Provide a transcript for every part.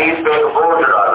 حدیث ایک بوجھ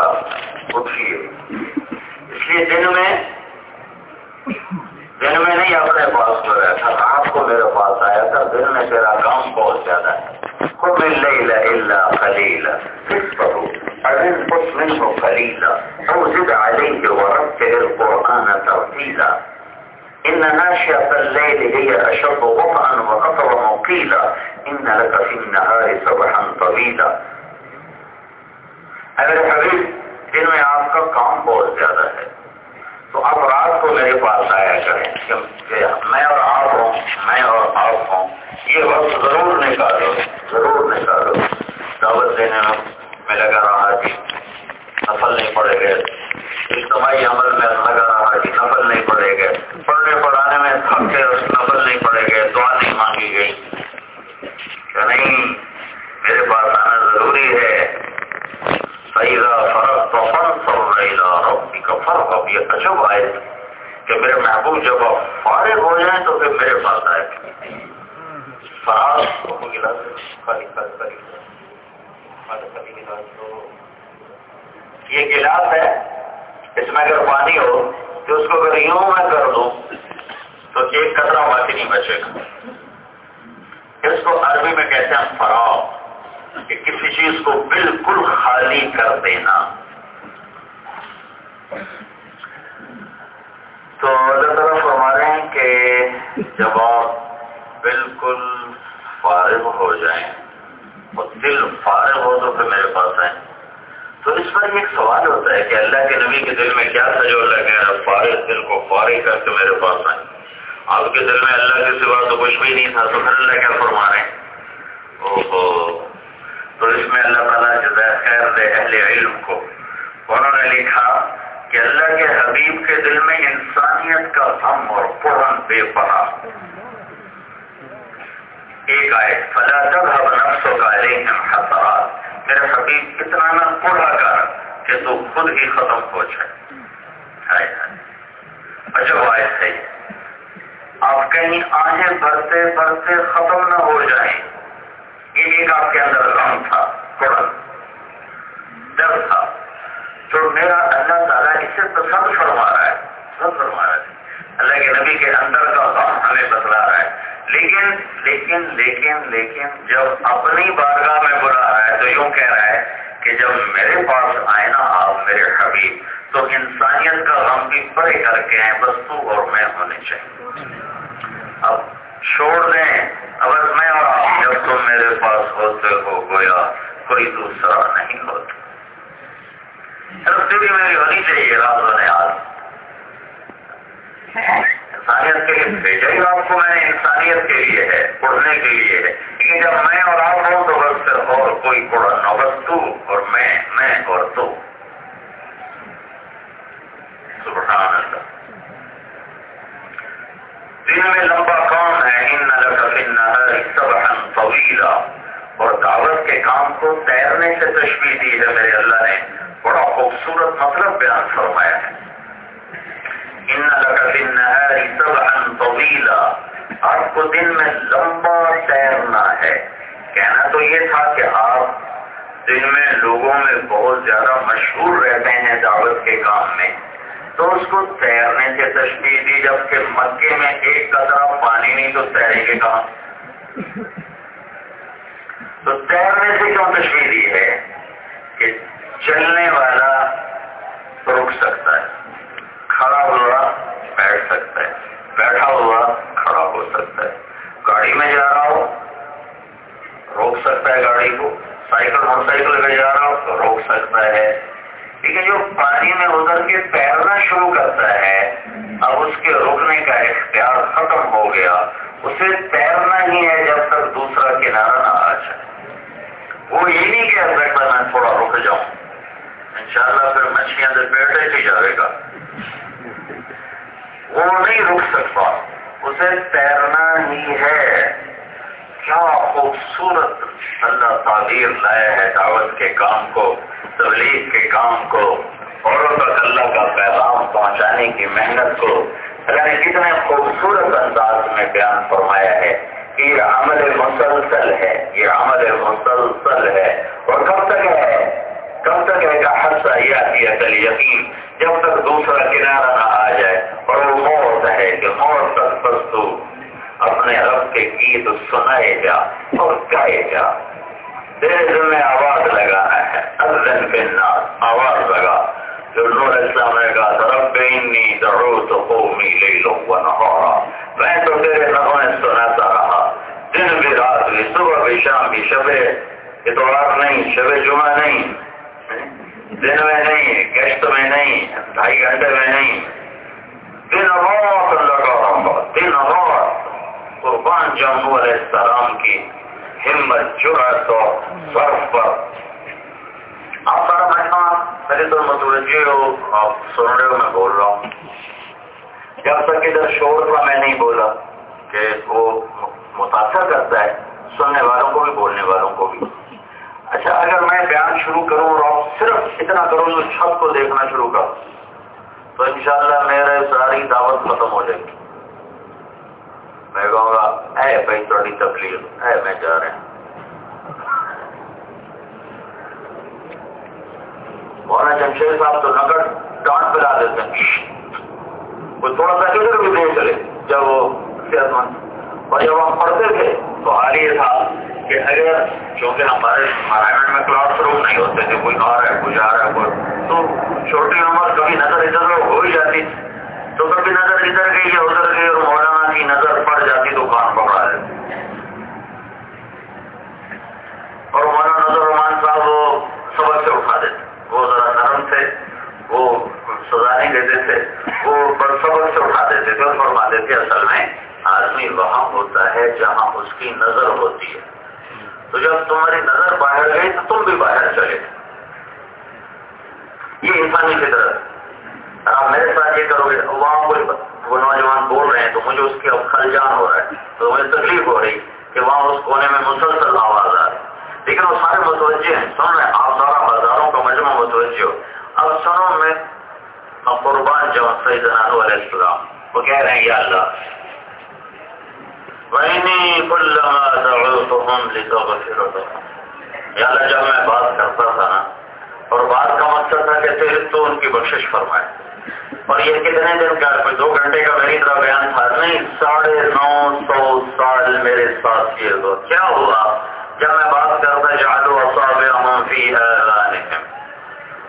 کہ میں ایک قطرہ پانی نہیں تو تیریں گے کہاں؟ تو تیرنے سے کیوں تشویر یہ ہے کہ چلنے والا رک سکتا ہے، کھڑا ہوا بیٹھ سکتا ہے، بیٹھا ہوا کھڑا ہو سکتا ہے۔ گاڑی میں جا رہا ہو روک سکتا ہے گاڑی کو، سائیکل، موٹر سائیکل پہ جا رہا ہو تو روک سکتا ہے۔ لیکن جو پانی میں ادھر کے تیرنا شروع کرتا ہے اب اس کے رکنے کا اختیار ختم ہو گیا، اسے تیرنا ہی ہے جب تک دوسرا کنارا نہ آ جائے۔ وہ یہ نہیں کہہ سکتا میں تھوڑا رک جاؤں۔ انشاءاللہ پھر مچھلیاں لپیٹے ہی جائے گا۔ وہ نہیں رک سکتا۔ اسے تیرنا ہی ہے۔ کیا خوبصورت اللہ تعبیر لایا ہے دعوت کے کام کو، تبلیغ کے کام کو، اوروں تک اللہ کا پیغام پہنچانے کی محنت کو۔ اللہ نے کتنے خوبصورت انداز میں بیان فرمایا ہے یہ عمل مسلسل ہے، یہ عمل مسلسل ہے۔ اور کب تک ہے؟ کب تک ہے کہ حادثہ یہ آتی ہے یقین جب تک دوسرا کنارہ نہ آ جائے، اور وہ موت ہے، کہ موت تک پستو۔ اپنے رب کے گیت سنائے جا اور گائے جا۔ دل میں آواز لگانا ہے ازن کے ناس آواز لگا۔ جو نور اسلام نے کہا رب انی قومی نہارا میں تو تیرے نغمے سناتا رہا۔ دن بھی رات بھی، صبح بھی، شام بھی، شب اتوار نہیں، شب جمعہ نہیں۔ دن میں نہیں، گشت میں نہیں، ڈھائی گھنٹے میں نہیں۔ دن رات لگا رہا دن رات قربان جامع علیہ السلام کی ہمت جرت اور صرف پر۔ آپ سارا مہمان پہلے تو متوجہ ہو آپ سن رہے ہو، میں بول رہا ہوں۔ جب تک ادھر شور تھا میں نہیں بولا کہ وہ متاثر کرتا ہے، سننے والوں کو بھی، بولنے والوں کو بھی۔ اچھا اگر میں بیان شروع کروں اور آپ صرف اتنا کروں جو چھت کو دیکھنا شروع کروں تو انشاءاللہ میرے ساری دعوت ختم ہو جائے گی۔ میں کہوں گا، اے بھائی تھوڑی تکلیف، اے میں جا رہے ہیں مولانا جمشید صاحب تو نقد ڈانٹ پلا دیتے ہیں۔ وہ تھوڑا سا کدھر بھی دے چلے، جب وہ صحت مند اور جب ہم پڑھتے تھے، تو حال یہ تھا کہ اگر چونکہ ہمارے مہاراشٹر میں کلاس روم نہیں ہوتے تھے، کوئی آ رہا ہے، کوئی جا رہا ہے، کوئی تو چھوٹی عمر کبھی نظر ادھر ہو ہی جاتی۔ تو کبھی نظر ادھر گئی یا ادھر گئی اور مولانا کی نظر پڑ جاتی تو کان پکڑا دیتی اور مولانا نظر رحمان صاحب وہ سبق سے اٹھا دیتے۔ وہ ذرا نرم تھے، وہ سزا نہیں دیتے تھے، وہ سبق سے اٹھا دیتے تھے اور فرما دیتے اصل میں آدمی وہاں ہوتا ہے جہاں اس کی نظر ہوتی ہے۔ تو جب تمہاری نظر باہر گئی تو تم بھی باہر چلے۔ یہ انسانی فطرت آپ میرے ساتھ یہ کرو گے وہاں کوئی وہ نوجوان بول رہے ہیں تو مجھے اس کی اب خل ہو رہا ہے۔ تو مجھے تکلیف ہو رہی کہ وہاں اس کونے میں مسلسل آواز آ رہی۔ لیکن وہ سارے متوجہ ہیں۔ سن رہے آپ سارا ہزاروں کا مجموعہ متوجہ ہو۔ اب سنو میں قربان جو سعید علیہ السلام۔ وہ کہہ رہے ہیں، یا اللہ، وَإِنِي كُلَّمَا دَعُوتُهُمْ لِتَغْفِرَ یا اللہ، جب میں بات کرتا تھا نا، اور بات کا مقصد تھا کہ تیرے تو ان کی بخشش فرمائے۔ اور یہ کتنے دن کا کوئی دو گھنٹے کا میری طرح بیان تھا۔ نہیں، ساڑھے نو سو سال میرے ساتھ کیے تو کیا ہوا؟ جب میں بات کرتا جادو اصاب فی ہے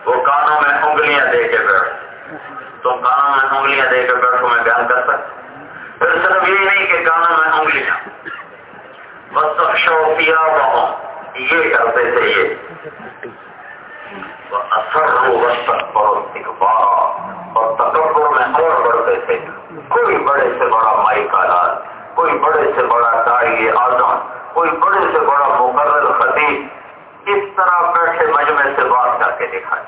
وہ کانوں میں انگلیاں دے کے بیٹھ تم کانوں میں انگلیاں دے کے بیٹھو، میں بیان کر سکتا پھر صرف یہ نہیں کہ کانوں میں انگلیاں۔ بس شوقیہ بہت یہ کرتے تھے یہ۔ اثر ہو وقت بہت اخبار اور تکبر میں اور بڑھتے تھے۔ کوئی بڑے سے بڑا مائی کا کوئی بڑے سے بڑا داڑی اعظم، کوئی بڑے سے بڑا مقرر خطیب۔ اس طرح بیٹھے مجمع سے بات کر کے دکھائے۔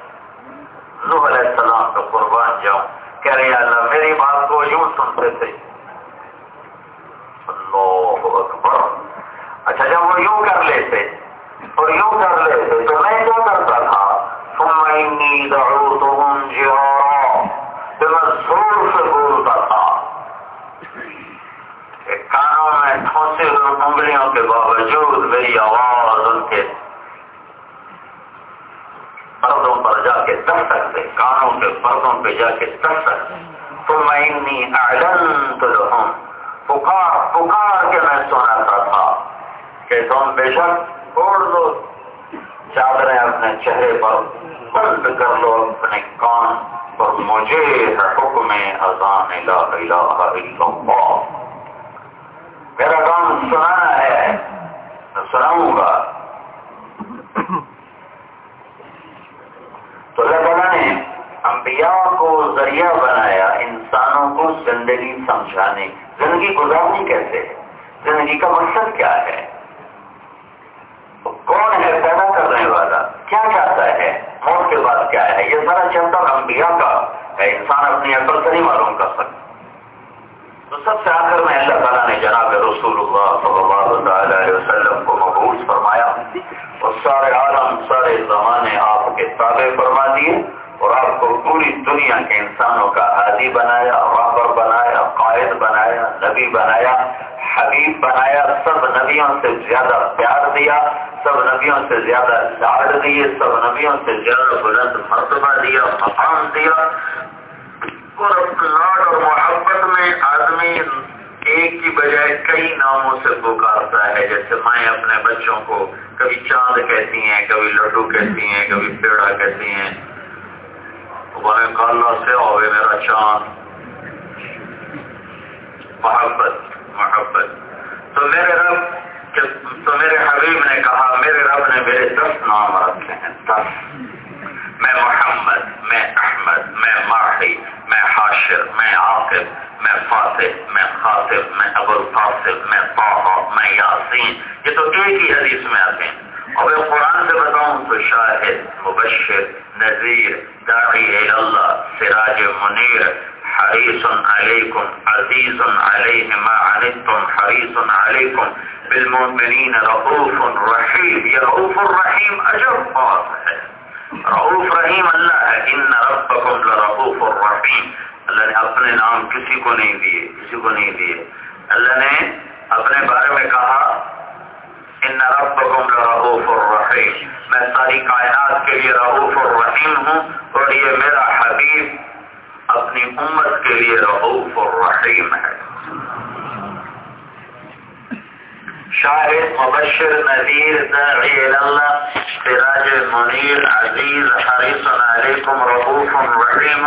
نوح علیہ السلام کا قربان جاؤں، کہہ رہے اللہ میری بات کو یوں سنتے تھے۔ اللہ اکبر۔ اچھا جب وہ یوں کر لیتے، اور یوں کر لیتے تو میں کیا کرتا تھا؟ میں زور سے بولتا تھا کہ کانوں میں ٹھونسے ہوئے انگلیوں کے باوجود میری آواز ان کے پردوں پر جا کے دستک دے کانوں کے پردوں پہ جا کے دستک تو میں اعلنت لهم پکار پکار کے میں سناتا تھا کہ تم بے شک اوڑ دو، چادریں اپنے چہرے پر بند کر لو، اپنے کان پر مجھے حکم اذان الہ الہ الا اللہ۔ میرا کام سنانا ہے، میں سناؤں گا۔ تو اللہ تعالیٰ نے انبیاء کو ذریعہ بنایا انسانوں کو زندگی سمجھانے، زندگی گزارنی کیسے؟ ہے زندگی کا مقصد کیا ہے؟ کون ہے پیدا کرنے والا؟ کیا چاہتا ہے؟ موت کے بعد کیا ہے؟ یہ سارا چلتا انبیاء کا ہے انسان اپنی عقل سے نہیں معلوم کر سکتا۔ تو سب سے آخر میں اللہ تعالیٰ نے جناب رسول اللہ صلی اللہ علیہ وسلم کو مقبوض فرمایا اور سارے عالم، سارے زمانے آپ کے تابع فرما دیے اور آپ کو پوری دنیا کے انسانوں کا عادی بنایا رابر بنایا، قائد بنایا، نبی بنایا، حبیب بنایا، سب نبیوں سے زیادہ پیار دیا، سب نبیوں سے زیادہ لاڈ دیے، سب نبیوں سے زیادہ بلند مرتبہ دیا، مقام دیا۔ اور لاڈ اور محبت میں آدمی ایک کی بجائے کئی ناموں سے پکارتا ہے۔ جیسے مائیں اپنے بچوں کو کبھی چاند کہتی ہیں، کبھی لڈو کہتی ہیں، کبھی پیڑا کہتی ہیں۔ کالا سے ہوئے میرا چاند۔ محبت محبت۔ تو میرے رب تو میرے حبیب نے کہا، میرے رب نے میرے دس نام رکھے ہیں، دس۔ میں محمد، میں احمد، میں ماہی، میں حاشر، میں عاقب، میں فاطف میں خاطب، میں ابو الفاصل میں طاہا میں یاسین، یہ تو ایک ہی حدیث میں آتے ہیں۔ اور میں قرآن سے بتاؤں تو شاہد، مبشر، نذیر، داعی اللہ، سراج منیر، حریص علیکم، عزیز علیہ ما عنتم، حریص علیکم، بالمؤمنین رعوف رحیم، یہ رعوف الرحیم عجب بات ہے۔ رعوف رحیم اللہ ہے، ان ربکم لرعوف الرحیم۔ اللہ نے اپنے نام کسی کو نہیں دیے، کسی کو نہیں دیے۔ اللہ نے اپنے بارے میں کہا، ان ربکم لرعوف الرحیم۔ میں ساری کائنات کے لیے رعوف الرحیم ہوں اور یہ میرا حبیب اپنی امت کے لیے رعوف الرحیم ہے۔ شاہد مبشر نذیر داعی اللہ سراج منیر عزیز، حریص علیکم رعوف رحیم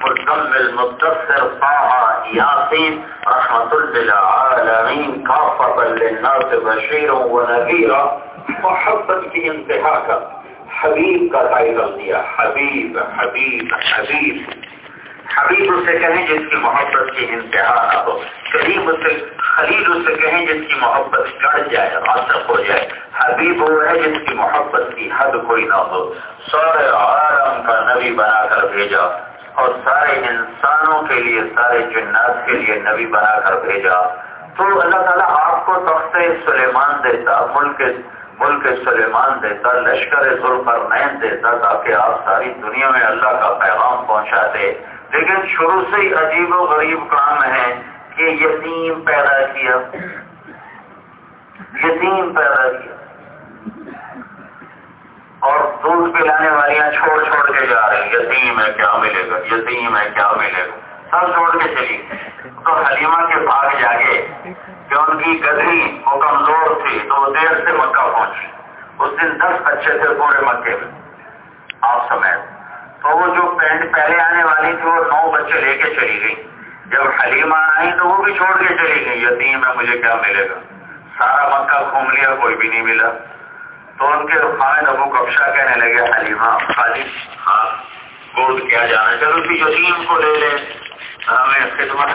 مکمل متصر طه یاسین، رحمت للعالمین، کافتا للناس بشیر و نذیرا، محبت کی انتہا کا حبیب کا ٹائٹل دیا، حبیب حبیب حبیب۔ حبیب اسے کہیں جس کی محبت کی انتہا نہ ہو قریب اسے خلیل اسے کہیں جس کی محبت گڑ جائے راسک ہو جائے۔ حبیب وہ ہے جس کی محبت کی حد کوئی نہ ہو۔ سورے عالم کا نبی بنا کر بھیجا۔ اور سارے انسانوں کے لیے، سارے جنات کے لیے نبی بنا کر بھیجا۔ تو اللہ تعالیٰ آپ کو تخت سلیمان دیتا، ملک ملک سلیمان دیتا، لشکر ذوالفرمین دیتا، تاکہ آپ ساری دنیا میں اللہ کا پیغام پہنچاتے لیکن شروع سے ہی عجیب و غریب کام ہے کہ یتیم پیدا کیا۔ یتیم پیدا کیا۔ اور دودھ پلانے والیاں چھوڑ چھوڑ کے جا رہی یتیم ہے، کیا ملے گا؟ یتیم ہے، کیا ملے گا؟ سب چھوڑ کے چلی تو حلیمہ کے بھاگ جاگے کہ ان کی گدھی وہ کمزور تھی تو وہ دیر سے مکہ پہنچی اس دن دس بچے تھے پورے مکے میں۔ آپ سمیت۔ تو وہ جو پینٹ پہلے آنے والی تھی، وہ نو بچے لے کے چلی گئی۔ جب حلیمہ آئی تو وہ بھی چھوڑ کے چلی گئی۔ یتیم میں مجھے کیا ملے گا؟ سارا مکہ گھوم لیا، کوئی بھی نہیں ملا۔ تو ان کے خامد ابو کبشا کہنے لگے، حلیمہ خالی ہاں گود کیا جانا چلو اسی یتیم کو لے لیں ہمیں خدمت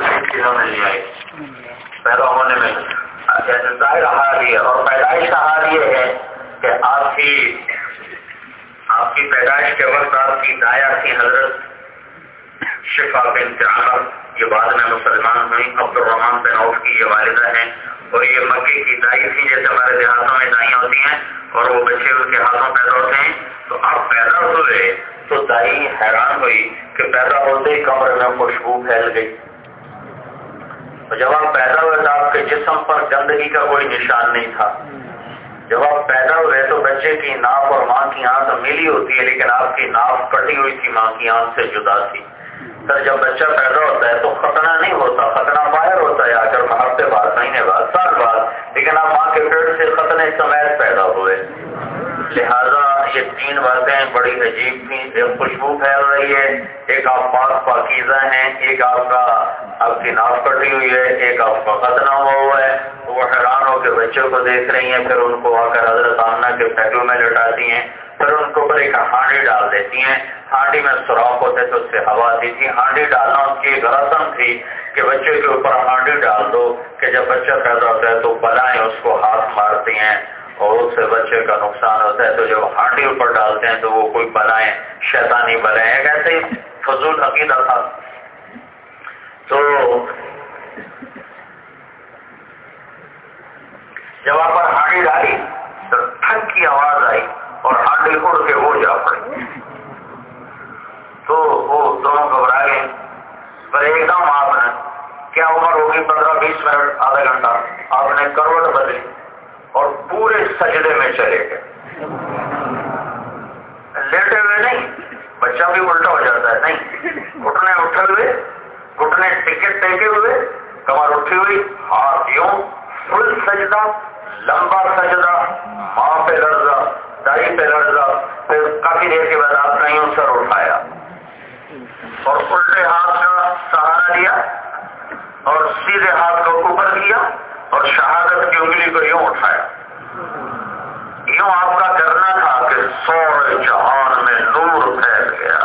مل جائے پیدا ہونے میں اچھا، ظاہر حال یہ اور پیدائش کا حال یہ ہے کہ آپ کی آپ کی پیدائش کے وقت آپ کی دایا تھی حضرت شفا بن عمر، یہ بعد میں مسلمان ہوئی عبد الرحمان بن عوف کی یہ والدہ ہیں اور یہ مکے کی دائی تھی جیسے ہمارے دیہاتوں میں دائیاں ہوتی ہیں اور وہ بچے ان کے ہاتھوں پیدا ہوتے ہیں۔ تو آپ پیدا ہوئے تو دائی حیران ہوئی کہ پیدا ہوتے ہی کمرے میں خوشبو پھیل گئی۔ جب آپ پیدا ہوئے تو آپ کے جسم پر گندگی کا کوئی نشان نہیں تھا۔ جب آپ پیدا ہوئے تو بچے کی ناف اور ماں کی آنکھ ملی ہوتی ہے، لیکن آپ کی ناف کٹی ہوئی تھی، ماں کی آنکھ سے جدا تھی۔ سر، جب بچہ پیدا ہوتا ہے تو خطرہ نہیں ہوتا خطرہ باہر ہوتا ہے۔ آ کر ہفتے بعد مہینے بعد، سال بعد۔ لیکن آپ ماں کے پیٹ سے خطرے سمیت پیدا ہوئے۔ لہذا یہ تین باتیں بڑی عجیب تھیں، ایک خوشبو پھیل رہی ہے، ایک آپ پاک پاکیزہ ہیں، ایک آپ کا آپ کی ناف کٹی ہوئی ہے، ایک آپ کا ختنہ ہوا ہوا ہے وہ حیران ہو کے بچوں کو دیکھ رہی ہیں، پھر ان کو آ کر حضرت آمنا کے پہلو میں لٹاتی ہیں، پھر ان کو اوپر ایک ہانڈی ڈال دیتی ہیں۔ ہانڈی میں سوراخ ہوتے تو اس سے ہوا آتی تھی۔ ہانڈی ڈالنا ان کی ایک رسم تھی کہ بچے کے اوپر ہانڈی ڈال دو کہ جب بچہ پیدا ہوتا ہے تو بلائیں اس کو ہاتھ مارتی ہیں۔ اور اس سے بچے کا نقصان ہوتا ہے، تو جب ہانڈی اوپر ڈالتے ہیں تو وہ کوئی بلائیں، شیطانی بلائیں ایسے ہی فضول عقیدہ تھا۔ تو جب آپ پر ہانڈی ڈالی تو تھک کی آواز آئی اور ہانڈی اڑ کے وہ جا پڑی۔ تو وہ دونوں گھبرا گئے۔ پر ایک دم آپ نے، کیا عمر ہوگی پندرہ بیس منٹ آدھا گھنٹہ؟ آپ نے کروٹ بدلی۔ اور پورے سجدے میں چلے گئے۔ لیٹے ہوئے نہیں، بچہ بھی الٹا ہو جاتا ہے، نہیں۔ گھٹنے اٹھے ہوئے، گھٹنے ٹکٹ ٹیکے ہوئے کمر اٹھی ہوئی ہاتھ یوں فل سجدہ، لمبا سجدہ، ماں پہ لڑزا دائی پہ لڑزا پھر کافی دیر کے بعد آپ نے یوں سر اٹھایا۔ اور الٹے ہاتھ کا سہارا لیا اور سیدھے ہاتھ کو اوپر کیا۔ اور شہادت کی انگلی کو یوں اٹھایا۔ یوں آپ کا کرنا تھا کہ سور جہان میں نور پھیل گیا۔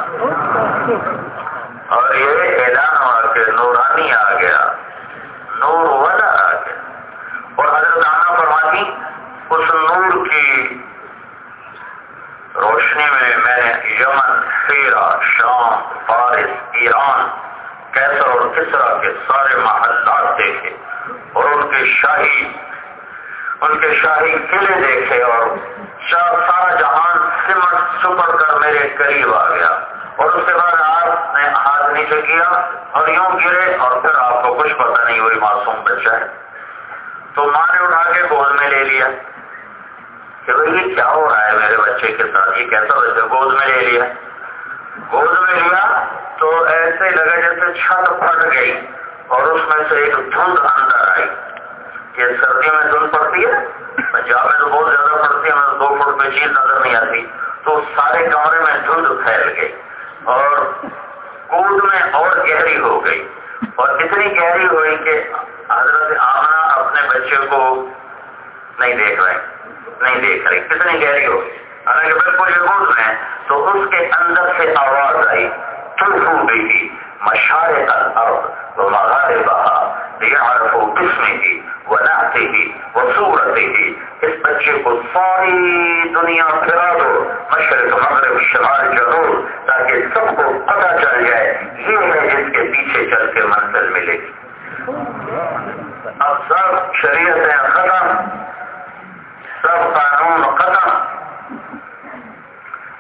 اور یہ اعلان ہوا کہ نورانی آ گیا۔ نور والا آ گیا۔ اور حضرت آنا فرمانی اس نور کی روشنی میں میں نے یمن فیرا شام، فارس، ایران کیسر اور کسرا کے سارے محلات دیکھے۔ اور ان کے شاہی، ان کے شاہی قلعے دیکھے اور سارا جہان سمٹ سپر کر میرے قریب آ گیا اور اس کے بعد آپ نے ہاتھ نیچے کیا اور یوں گرے اور پھر آپ کو کچھ پتہ نہیں ہوئی معصوم بچہ ہے۔ تو ماں نے اٹھا کے گود میں لے لیا۔ کہ بھائی یہ کیا ہو رہا ہے میرے بچے کے ساتھ؟ یہ کیسا ویسے گود میں لے لیا۔ گود میں لیا تو ایسے لگا جیسے چھت پھٹ گئی اور اس میں سے ایک دھند اندر کہ سردیوں میں دھند پڑتی ہے پنجاب میں تو بہت زیادہ پڑتی ہے ہمیں دو فٹ میں چیز نظر نہیں آتی۔ تو سارے کمرے میں دھند پھیل گئی اور کود میں اور گہری ہو گئی۔ اور اتنی گہری ہوئی کہ حضرت آمنا اپنے بچے کو نہیں دیکھ رہے نہیں دیکھ رہے۔ کتنی گہری ہو حالانکہ بالکل یہ میں تو اس کے اندر سے آواز آئی، تلفو بھی مشارے کا ارد وہ مغارے بہا یعرف بسمه ونعته وصورته اس بچے کو ساری دنیا پھرا دو، مشرق، مغرب، شمال، جنوب، تاکہ سب کو پتہ چل جائے، یہ ہے جس کے پیچھے چل کے منزل ملے۔ گی اب سب شریعتیں ختم، سب قانون ختم۔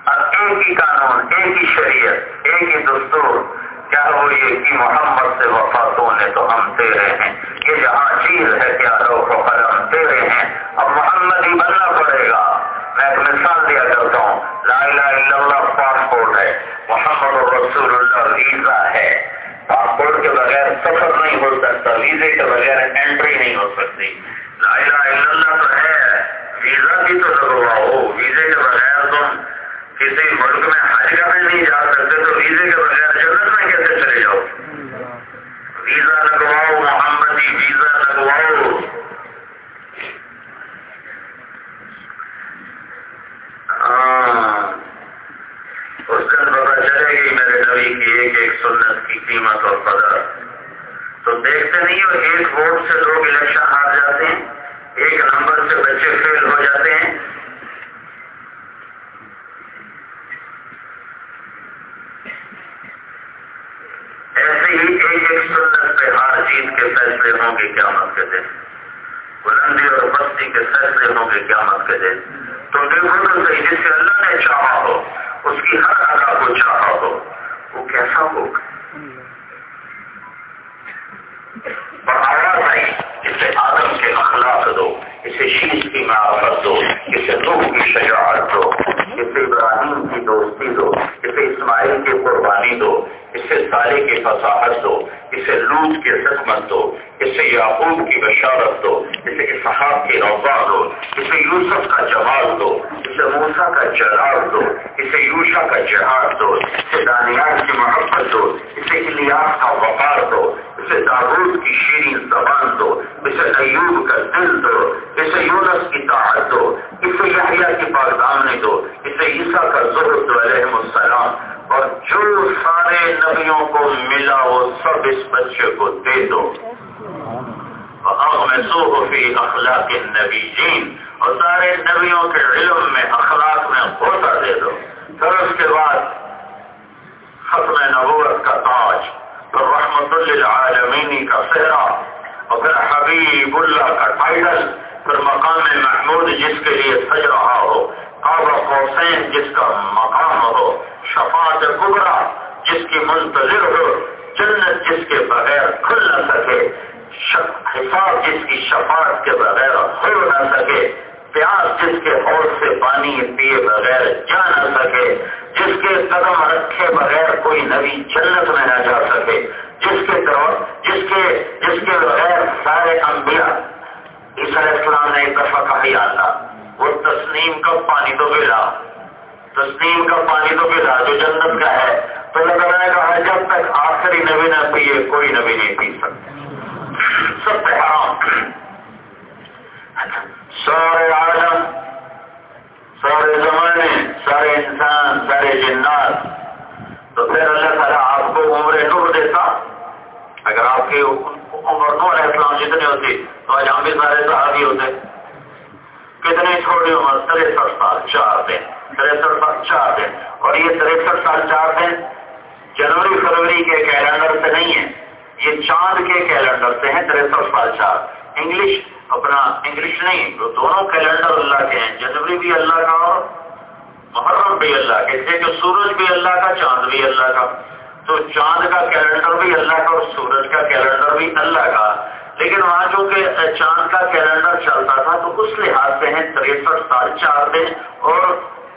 اب ایک ہی قانون، ایک ہی شریعت، ایک ہی دستور کیا وہ یہ کہ محمد سے وفا نے تو ہم تیرے ہیں۔ یہ جہاں چیز ہے کیا روک و قدم تیرے ہیں۔ اب محمد ہی بننا پڑے گا۔ میں ایک مثال دیا کرتا ہوں۔ لا الہ الا اللہ پاسپورٹ ہے۔ محمد رسول اللہ ویزا ہے۔ پاسپورٹ کے بغیر سفر نہیں ہو سکتا، ویزے کے بغیر انٹری نہیں ہو سکتی۔ لا الہ الا اللہ تو ہے۔ ویزا بھی تو ضرور ہو ویزے کے بغیر تم کسی ملک میں حج کرنے نہیں جا سکتے تو ویزے کے بغیر جنت میں کیسے چلے جاؤ؟ ویزا لگواؤ، محمدی ویزا لگواؤ۔ ہاں، اس دن پتا چلے گی میرے نبی کی ایک ایک سنت کی قیمت اور قدر۔ تو دیکھتے نہیں ہو، ایک ووٹ سے لوگ الیکشن ہار جاتے ہیں، ایک نمبر سے بچے فیل ہو جاتے ہیں۔ ایسے ہی ایک ایک سنت پہ ہار جیت کے فیصلے ہوں گے قیامت کے دن۔ بلندی اور بستی کے فیصلے ہوں گے قیامت کے دن۔ تو دیکھو تو صحیح، جس سے اللہ نے چاہا ہو، اس کی ہر ادا کو چاہا ہو، وہ کیسا ہوگا؟ اور آواز اسے آدم کے اخلاق دو، اسے شیش کی معافت دو، اسے روح کی شجاعت دو، اسے ابراہیم کی دوستی دو، اسے اسماعیل کی قربانی دو اسے سارے کی فصاحت دو اسے لوٹ کی حکمت دو اسے یعقوب کی بشارت دو اسے اسحاق کی روبا دو اسے یوسف کا جمال دو اسے موسا کا جلال دو اسے یوشا کا جہاد دو اسے دانیات کی محبت دو اسے الیاس کا وقار دو اسے دارود کی شیرین زبان دو اسے ایوب کا دل دو اسے یونس کی طاعت دو اسے یحییٰ کی پاکدامنی دو اسے عیسیٰ کا ضرورت علیہ السلام اور جو سارے نبیوں کو ملا وہ سب اس بچے کو دے دو۔ فی اخلاق نبی جین اور سارے نبیوں کے علم میں، اخلاق میں ہوتا دے دو۔ پھر اس کے بعد ختم نبوت کا تاج، اور رحمت للعالمینی کا سہرا اور پھر حبیب اللہ کا ٹائٹل، پھر مقام محمود جس کے لیے سج رہا ہو، کعبہ حسین جس کا منتظر ہو، جنت جس کے بغیر کھل نہ سکے حساب جس کی شفاعت کے بغیر کھل نہ سکے، پیاس جس کے ہوش سے پانی پیے بغیر جا نہ سکے، جس کے قدم رکھے بغیر کوئی نبی جنت میں نہ جا سکے، جس کے جس کے جس کے بغیر سارے انبیاء اس السلام نے ایک دفعہ کہا ہی آتا وہ تسلیم کا پانی تو پلا تسلیم کا پانی تو پلا جو جنت کا ہے تو اللہ کہا جب تک آخری نبی نہ پیے کوئی نبی نہیں پی سکتے سب پہ حرام۔ سارے عالم، سارے زمانے، سارے انسان، سارے جنات۔ تو پھر اللہ تعالیٰ آپ کو عمر نور دیتا۔ اگر آپ کی عمر نور اسلام جتنے ہوتی، تو آج ہم بھی سارے صحابی ہوتے۔ کتنی چھوٹی عمر؟ تریسٹھ سال، چار دن۔ تریسٹھ سال، چار دن۔ اور یہ تریسٹھ سال، چار دن جنوری فروری کے کیلنڈر سے نہیں ہے، یہ چاند کے کیلنڈر سے ہیں تریسٹھ سال چار انگلش اپنا انگلش نہیں تو دونوں کیلنڈر اللہ کے ہیں۔ جنوری بھی اللہ کا اور محرم بھی اللہ کے۔ تھے کہ سورج بھی اللہ کا، چاند بھی اللہ کا۔ تو چاند کا کیلنڈر بھی اللہ کا اور سورج کا کیلنڈر بھی اللہ کا۔ لیکن وہاں جو کہ چاند کا کیلنڈر چلتا تھا، تو اس لحاظ سے ہیں تریسٹھ سال چار دن اور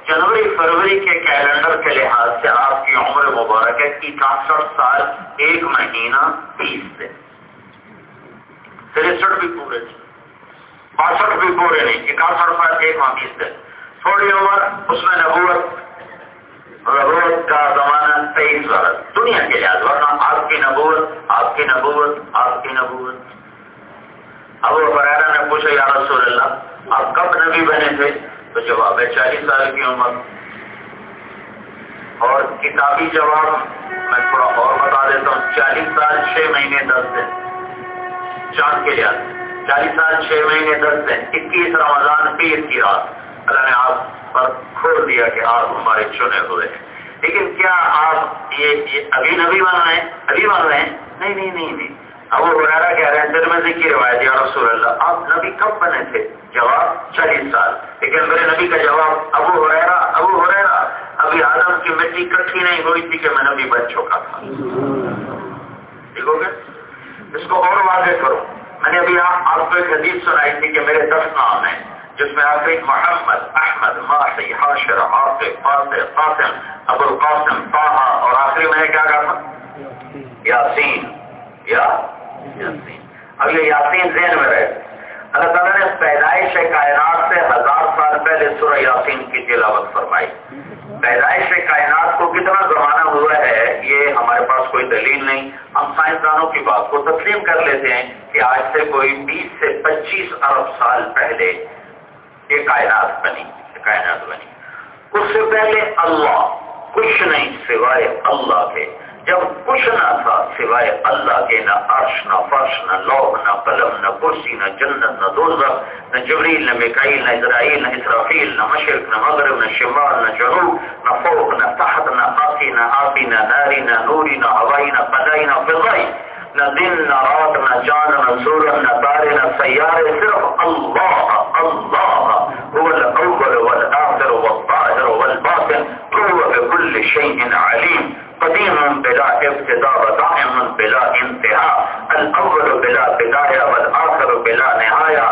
جنوری فروری کے کیلنڈر کے لحاظ سے آپ کی عمر مبارک ہے، اکاسٹھ سال، ایک مہینہ، بیس دن۔ تریسٹھ بھی پورے باسٹھ بھی پورے نہیں، اکاسٹھ سال، ایک ماہ، بیس دن۔ تھوڑی عمر، اس میں نبوت نبوت کا زمانہ تیئیس برس دنیا کے لحاظ، ورنہ آپ کی نبوت، آپ کی نبوت، آپ کی نبوت۔ ابو فریرا نے پوچھا، یا رسول اللہ، آپ کب نبی بنے تھے؟ تو جواب ہے چالیس سال کی عمر۔ اور کتابی جواب میں تھوڑا اور بتا دیتا ہوں۔ چالیس سال چھ مہینے دس دن چاند کے لحاظ چالیس سال چھ مہینے دس دن اکیس رمضان پیر کی رات۔ اللہ نے آپ پر کھول دیا کہ آپ ہمارے چنے ہوئے ہیں۔ لیکن کیا آپ یہ ابھی نبی بن رہے ہیں؟ ابھی بن رہے ہیں؟ نہیں نہیں نہیں نہیں۔ ابو ہریرا کہہ رہے ہیں ترمزی کی روایت یا رسول اللہ، آپ نبی کب بنے تھے؟ جواب چالیس سال۔ لیکن میرے نبی کا جواب ابو ہریرا ابو ہریرا ابھی آدم کی مٹی کٹھی نہیں ہوئی تھی کہ میں نبی بن چکا تھا۔ ٹھیک ہو اس کو اور واضح کروں میں نے ابھی آپ کو ایک حدیث سنائی تھی کہ میرے دس نام ہیں، جس میں آخری محمد، احمد ماسی حاشر، عاطف فاطر قاسم ابو القاسم طاہا، اور آخری میں نے کیا کہا تھا؟ یاسین۔ یا اب یہ یاسین ذہن میں رہے۔ اللہ تعالیٰ نے پیدائش کائنات سے ہزار سال پہلے سورہ یاسین کی تلاوت فرمائی۔ پیدائش کائنات کو کتنا زمانہ ہوا ہے، یہ ہمارے پاس کوئی دلیل نہیں۔ ہم سائنسدانوں کی بات کو تسلیم کر لیتے ہیں کہ آج سے کوئی بیس سے پچیس ارب سال پہلے یہ کائنات بنی کائنات بنی۔ اس سے پہلے اللہ، کچھ نہیں سوائے اللہ کے۔ جب کچھ نہ تھا سوائے اللہ کے، نہ عرش، نہ فرش، نہ لوگ نہ قلم، نہ کرسی، نہ جنت، نہ دوزخ، نہ جبریل، نہ مکائل نہ اسرائیل، نہ اسرافیل، نہ مشرق، نہ مغرب، نہ شمال، نہ جنوب، نہ فوق، نہ تحت، نہ آسی نہ آبی، نہ ناری، نہ نوری، نہ ہوائی، نہ قدائی نہ فضائی۔ نہ دن نہ رات نہ چاند نہ سورج نہ تارے نہ سیارے صرف اللہ اللہ هو الاول والآخر والظاهر والباطن، هو بكل شيء عليم. قديم بلا ابتداء ودائم بلا انتهاء. الاول بلا بدايه والاخر بلا نهايه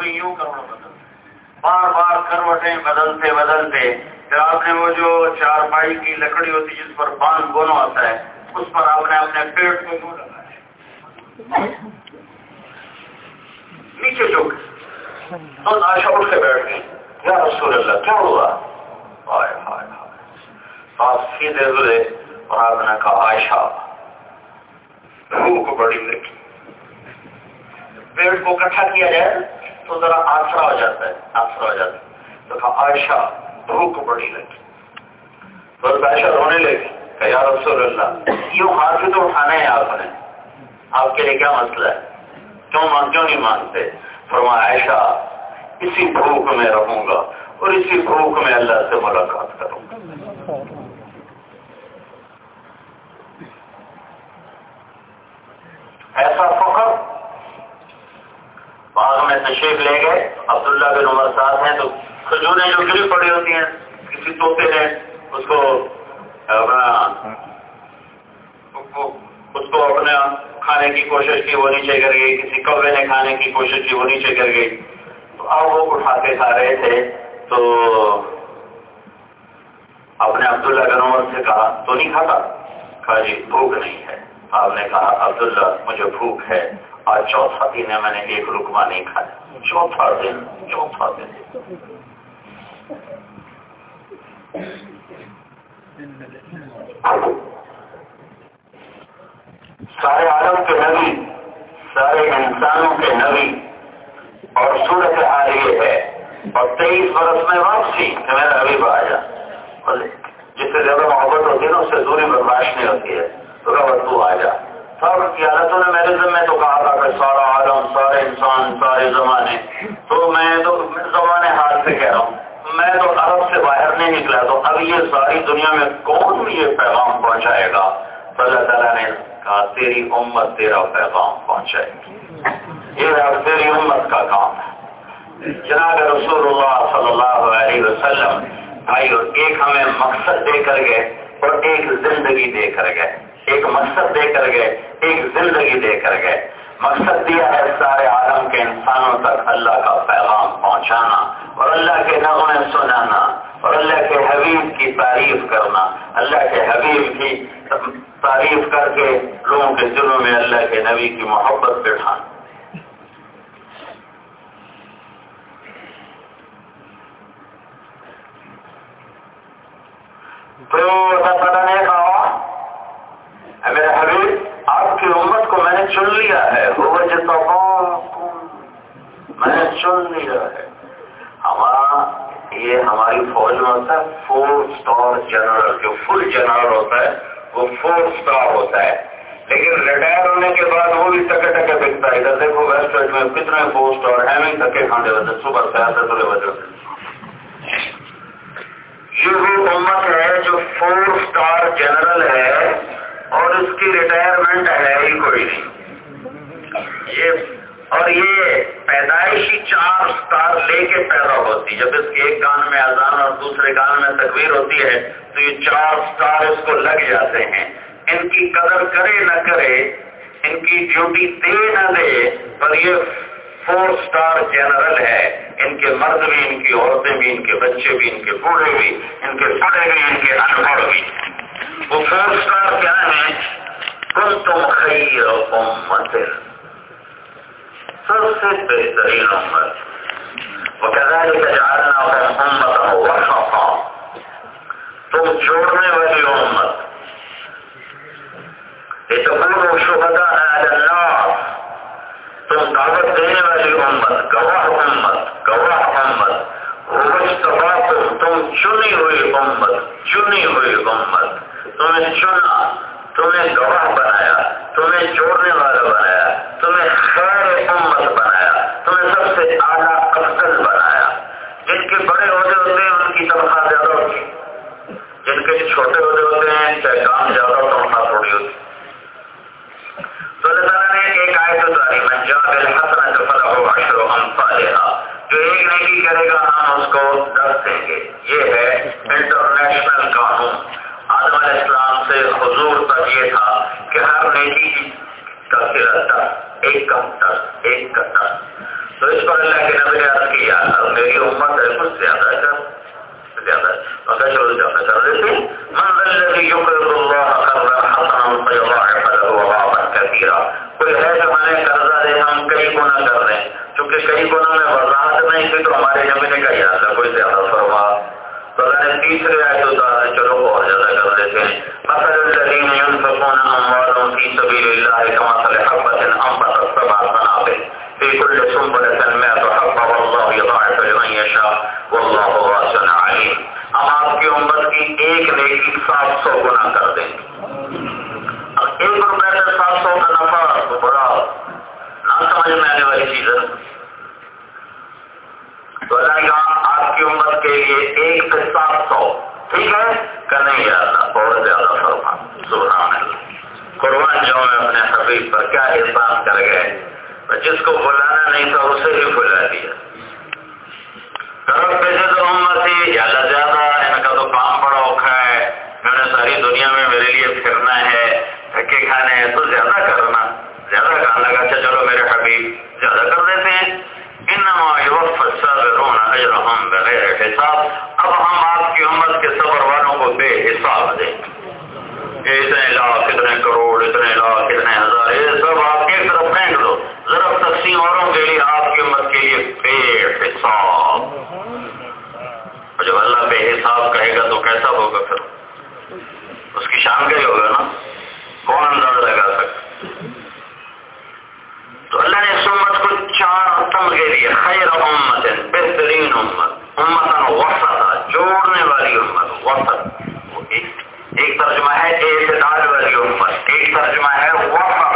ہیں یوں کروڑ بدلتے ہیں بار بار کروٹیں بدلتے بدلتے پھر آپ نے وہ جو چار پائی کی لکڑی ہوتی جس پر پان گونو آتا ہے، اس پر آپ نے اپنے پیٹ کو یوں لگایا نیچے چک تو آشا اٹھ کے بیٹھ گئی یا رسول اللہ، کیا ہوا؟ ہائے ہائے ہائے. آپ سیدھے ہوئے اور آپ نے کہا، عائشہ بھوک بڑی لگی پیٹ کو اکٹھا کیا جائے تو ذرا آسرا ہو جاتا ہے آسرا ہو جاتا ہے۔ تو کہا عائشہ بھوک بڑی لگی۔ تو عائشہ رونے لگی کہ یا رسول اللہ، یوں ہاتھ تو اٹھانا ہے آپ نے۔ آپ کے لیے کیا مسئلہ ہے؟ کیوں کیوں نہیں مانتے؟ فرمایا عائشہ اسی بھوک میں رہوں گا اور اسی بھوک میں اللہ سے ملاقات کروں گا۔ ایسا فخر بعض میں تشریف لے گئے، عبداللہ بن عمر صاحب ہیں، تو کھجوریں جو گری پڑی ہوتی ہیں، کسی توتے نے اس کو، اپنا، اس کو اپنے کھانے کی کوشش کی، وہ نیچے کر گئی، کسی کوے نے کھانے کی کوشش کی، وہ نیچے کر گئی۔ تو اب وہ اٹھا کے کھا رہے تھے، تو اپنے عبداللہ گنور سے کہا، تو نہیں کھاتا؟ کہا جی بھوک نہیں ہے۔ آپ نے کہا، عبداللہ، مجھے بھوک ہے۔ آج چوتھا دن ہے میں نے ایک رکما نہیں کھایا۔ چوتھا دن چوتھا دن سارے عالم کے نبی، سارے انسانوں کے نبی۔ اور صورت حال یہ ہے، اور تیئیس برس میں واپسی کہ میرا ابھی آ جس سے زیادہ محبت ہوتی ہے نا، اس سے دوری برداشت نہیں ہوتی ہے۔ تو تو آ جا۔ سب کی نے میرے ذمہ تو کہا تھا کہ سارا عالم، سارے انسان، سارے زمانے۔ تو میں تو زمانے حال سے کہہ رہا ہوں۔ میں تو عرب سے باہر نہیں نکلا، تو اب یہ ساری دنیا میں کون یہ پیغام پہنچائے گا؟ تو اللہ تعالیٰ نے کہا، تیری امت تیرا پیغام پہنچائے گی۔ یہ اب تیری امت کا کام ہے۔ جناب رسول اللہ صلی اللہ علیہ وسلم، بھائی اور ایک ہمیں مقصد دے کر گئے اور ایک زندگی دے کر گئے۔ ایک مقصد دے کر گئے، ایک زندگی دے کر گئے۔ مقصد دیا ہے سارے عالم کے انسانوں تک اللہ کا پیغام پہنچانا اور اللہ کے نغمے سنانا اور اللہ کے حبیب کی تعریف کرنا۔ اللہ کے حبیب کی تعریف کر کے لوگوں کے دلوں میں اللہ کے نبی کی محبت بٹھانا۔ تو اللہ کہا میرے حبیب، آپ کی امت کو میں نے چن لیا ہے۔ وہ میں نے چن لیا ہے۔ ہمارا یہ ہماری فوج میں ہوتا ہے فور اسٹار جنرل جو فل جنرل ہوتا ہے، وہ فور اسٹار ہوتا ہے۔ لیکن ریٹائر ہونے کے بعد وہ بھی ٹکے ٹکے بکتا ہے۔ ادھر دیکھو ویسٹ ویسٹ میں کتنے فور اسٹار ہے نہیں تھکے کھانے وجہ صبح سے آتے تھوڑے وجہ یہ وہ امت ہے جو فور اسٹار جنرل ہے۔ اور اس کی ریٹائرمنٹ ہے ہی کوئی نہیں۔ یہ اور یہ پیدائشی چار سٹار لے کے پیدا ہوتی جب اس کے ایک کان میں اذان اور دوسرے کان میں تکبیر ہوتی ہے، تو یہ چار سٹار اس کو لگ جاتے ہیں۔ ان کی قدر کرے نہ کرے، ان کی ڈیوٹی دے نہ دے، پر یہ فور سٹار جنرل ہے۔ ان کے مرد بھی، ان کی عورتیں بھی، ان کے بچے بھی، ان کے بوڑھے بھی، ان کے پڑھے بھی، ان کے انپڑھ بھی۔ وہ فور اسٹار کیا ہے تم تم خیر امت سب سے بہترین امت وہ کہتا ہے کہ جاننا امت وفا تم جوڑنے والی امت یہ تو تم شہدا ہے اللہ تم دعوت دینے والی امت گواہ امت گواہ امت تم تم چنی ہوئی امت چنی ہوئی امت تمہیں چنا تمہیں گواہ بنایا تمہیں جوڑنے والا بنایا تمہیں خیر امت بنایا تمہیں سب سے اعلیٰ افضل بنایا جن کے بڑے عہدے ہوتے ہیں ان کی تنخواہ زیادہ ہوتی جن کے چھوٹے عہدے ہوتے ہیں چاہے کام زیادہ تنخواہ تھوڑی ہوتی تو اللہ تعالیٰ نے ایک آئے تو تاری میں جا ایک نیکی کرے گا ہم اس کو دس دیں گے یہ ہے انٹرنیشنل قانون۔ عدم اسلام سے حضور تک یہ تھا کہ ہر نیکی کا سرا ایک کم تک ایک کا تک تو اس پر اللہ کے نظر عرض کیا، میری امت ہے کچھ زیادہ کر۔ زیادہ مگر چلو زیادہ کر دیتے منزل الذي يقرض الله قرضا حسنا فيضاعف له اضعافا كثيرا کوئی ہے جو ہمیں قرضہ دے، ہم کئی گنا کر رہے ہیں۔ چونکہ کئی گنا میں وضاحت نہیں کی تو ہمارے یہاں نے کہا اللہ کوئی زیادہ فرما۔ نے تیسرے آئے تو اتار چلو بہت زیادہ کر دیتے ہیں۔ الذين ينفقون اموالهم في سبيل الله كمثل حبة انبتت سبع سنابل في كل سنبلة مئة حبة والله يضاعف لمن يشاء والله واسع عليم ہم آپ کی امت کی ایک نیکی سات سو گنا کر دیں۔ اب ایک روپے سات سو کا نفع تو بڑا نہ سمجھ میں آنے والی چیز ہے۔ تو اللہ نے کہا کے لیے ایک سات سو۔ ٹھیک ہے؟ کہ نہیں اللہ بہت زیادہ فرما۔ سبحان اللہ۔ قربان جو میں اپنے حبیب پر۔ کیا احسان کر گئے؟ جس کو بلانا نہیں تھا، اسے ہی بلا دیا۔ طرف پیسے تو امت ہی زیادہ زیادہ، ان کا تو کام بڑا اوکھا ہے۔ میں نے ساری دنیا میں میرے لیے پھرنا ہے، دھکے کھانے ہیں، تو زیادہ کرنا، زیادہ کہنے لگا اچھا چلو میرے حبیب، زیادہ کر دیتے ہیں۔ انما يوفى الصابرون اجرهم بغیر حساب. اب ہم آپ کی امت کے صبر والوں کو بے حساب دیں. اتنے لاکھ، اتنے کروڑ، اتنے لاکھ، اتنے ہزار، یہ سب آپ ایک طرف پھینک دو. ذرا تقسیم اوروں کے لیے آپ کی امت کے لیے بے حساب. جب اللہ بے حساب کہے گا تو کیسا ہوگا پھر؟ اس کی شان کا ہی ہوگا نا؟ کون انداز لگا سکتا؟ تو اللہ نے اس امت کو چار تمغے دیے خیر امت بہترین امت امت وسط، جوڑنے والی امت، وسط۔ ایک ترجمہ ہے، اعتدال والی امت، ایک ترجمہ ہے، وسط۔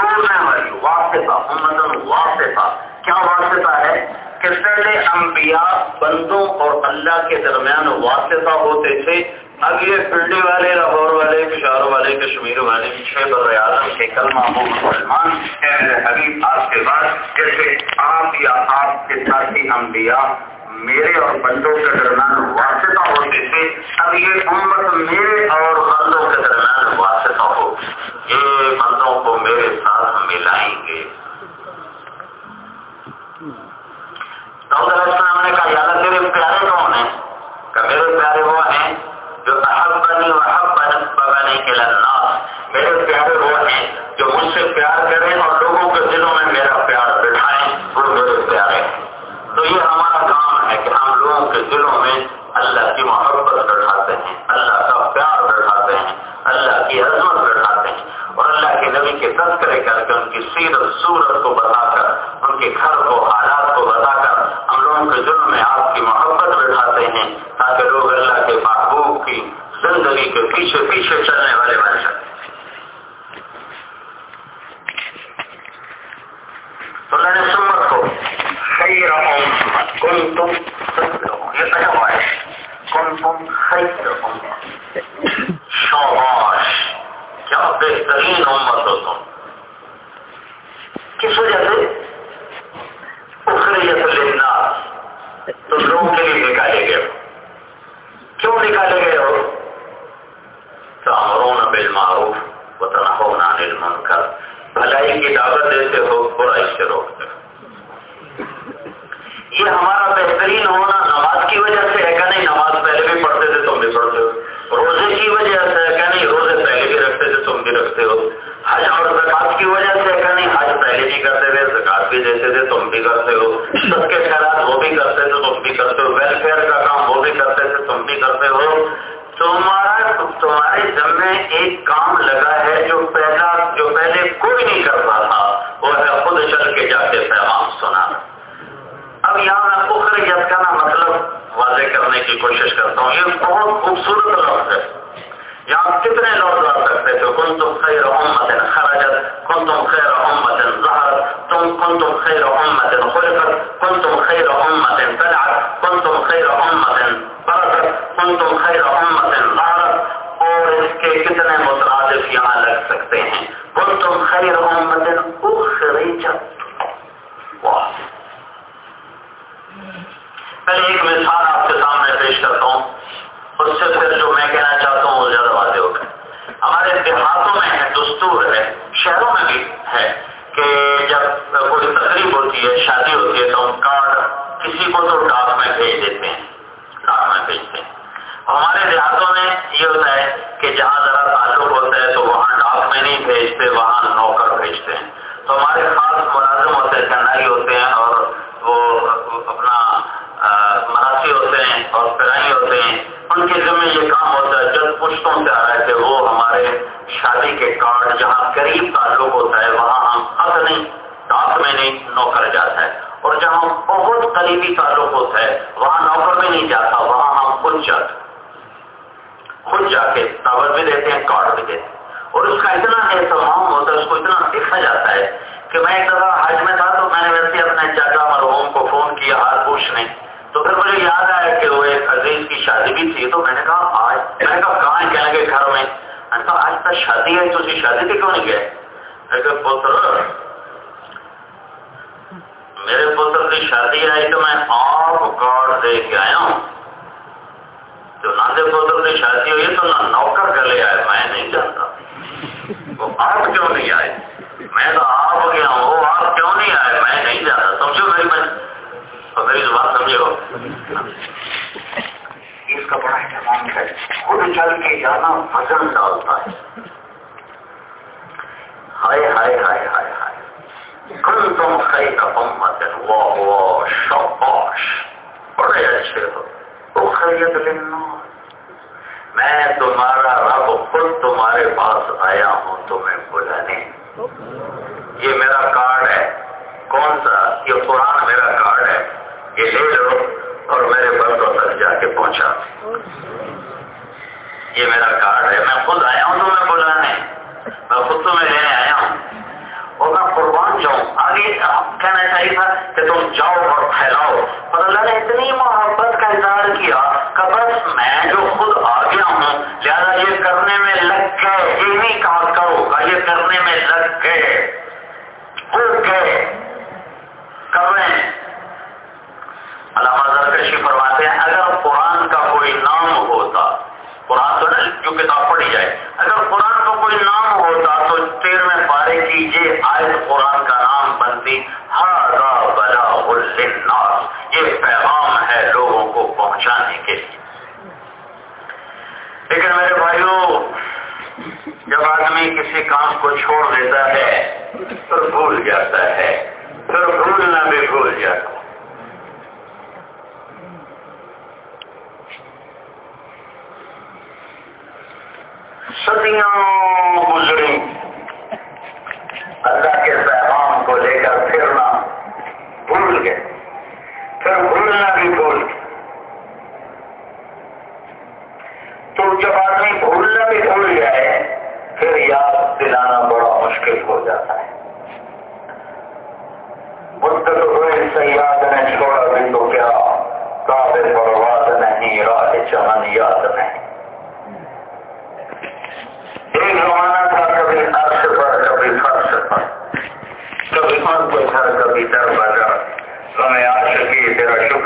جوڑنے والی واسطہ امت واسطہ۔ کیا واسطہ ہے؟ کہ پہلے انبیاء بندوں اور اللہ کے درمیان واسطہ ہوتے تھے۔ اب یہ پنڈی والے، لاہور والے پشاور والے، کشمیر والے چھ بر اعظم کے کلمہ ہو مسلمان حبیب آپ کے بعد جیسے آپ یا آپ کے ساتھی انبیاء میرے اور بندوں کے درمیان واسطہ ہوتے تھے اب یہ امت میرے اور بندوں کے درمیان واسطہ ہو۔ یہ بندوں کو میرے ساتھ ملائیں گے۔ السلام نے کہا یاد تیرے پیارے کون ہیں؟ کہ میرے پیارے وہ ہیں جو احبنی و احبنی الناس۔ میرے پیارے وہ ہیں جو مجھ سے پیار کریں اور لوگوں کے دلوں میں میرا پیار بٹھائیں۔ وہ میرے پیارے ہیں۔ تو یہ ہمارا کام ہے کہ ہم لوگوں کے دلوں میں اللہ کی محبت بٹھاتے ہیں، اللہ کا پیار بٹھاتے ہیں، اللہ کی عظمت بٹھاتے ہیں۔ اور اللہ کے نبی کے تذکرے کر کے ان کی سیرت، صورت کو بتا کر، ان کے گھر کو، حالات کو بتا کر ہم لوگوں کے دلوں میں آپ کی محبت بٹھاتے ہیں تاکہ لوگ اللہ کے محبوب کی زندگی کے پیچھے پیچھے چلنے والے بن سکتے تو اللہ نے سمت کو خیر کن تم یہ کیا ہوا ہے۔ کن تم خیر شوباش کیا بہترین امت ہو تم۔ کس وجہ سے؟ اخریت للناس۔ تو لوگوں کے لیے نکالے گئے۔ ہو کیوں نکالے گئے ہو؟ تو امرون بالمعروف و عن المنکر۔ بھلائی کی دعوت دیتے ہو برائی سے روکتے ہو یہ ہمارا بہترین ہونا نماز کی وجہ سے ہے کہ نہیں؟ نماز پہلے بھی پڑھتے تھے تم بھی پڑھتے ہو۔ روزے کی وجہ سے ہے کہ نہیں؟ روزے پہلے بھی رکھتے تھے تم بھی رکھتے ہو۔ حج اور زکات کی وجہ سے ہے کہ نہیں؟ حج پہلے بھی کرتے تھے، زکات بھی دیتے تھے، تم بھی کرتے ہو۔ سب کے خیالات وہ بھی کرتے تھے، تم بھی کرتے ہو۔ ویلفیئر کا کام وہ بھی کرتے تھے، تم بھی کرتے ہو۔ تمہارا تمہارے ذمے ایک کام لگا ہے جو پہلا جو پہلے کوئی نہیں کرتا تھا وہ ہے خود چل کے جا کے پیغام سنا۔ اب یہاں میں اخریت کا نا مطلب واضح کرنے کی کوشش کرتا ہوں۔ یہ بہت خوبصورت لفظ ہے۔ یہاں کتنے لوگ جا سکتے تھے؟ کن تم خیر امت خرجت کن تم خیر امت ظہر تم کن تم خیر امت خلقت کن تم خیر امت طلعت۔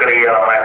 رہی ہمارے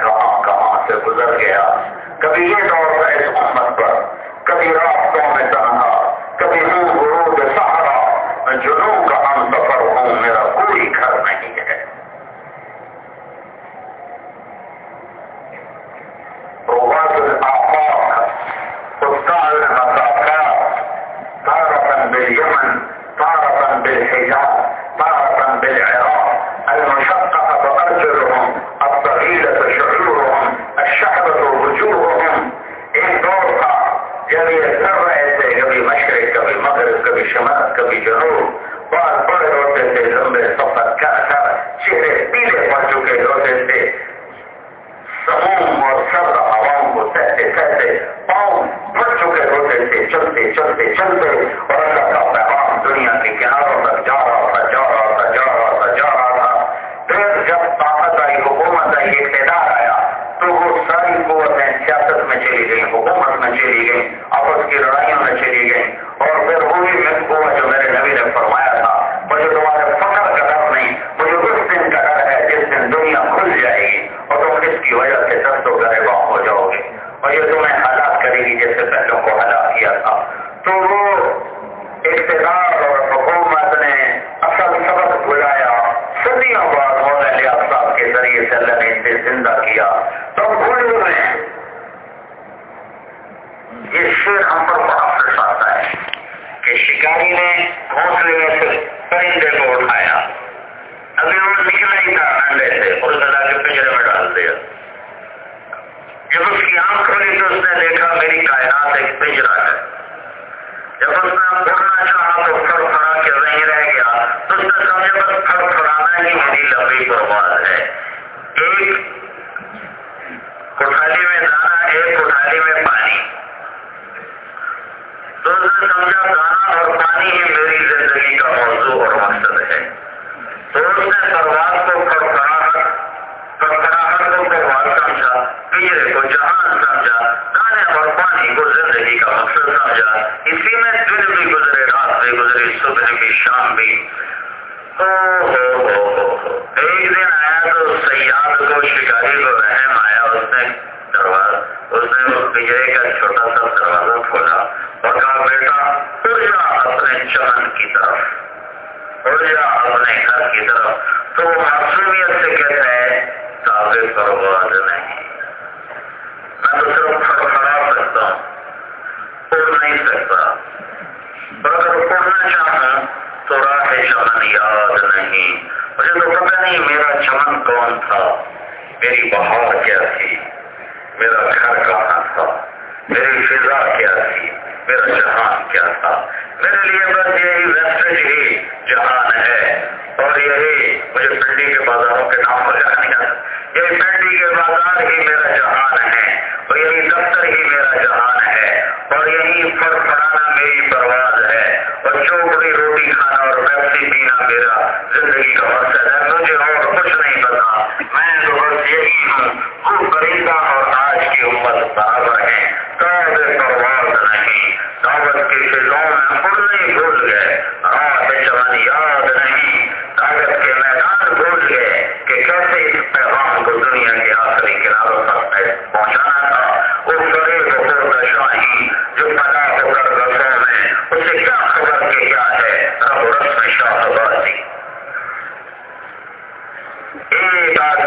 یہ بات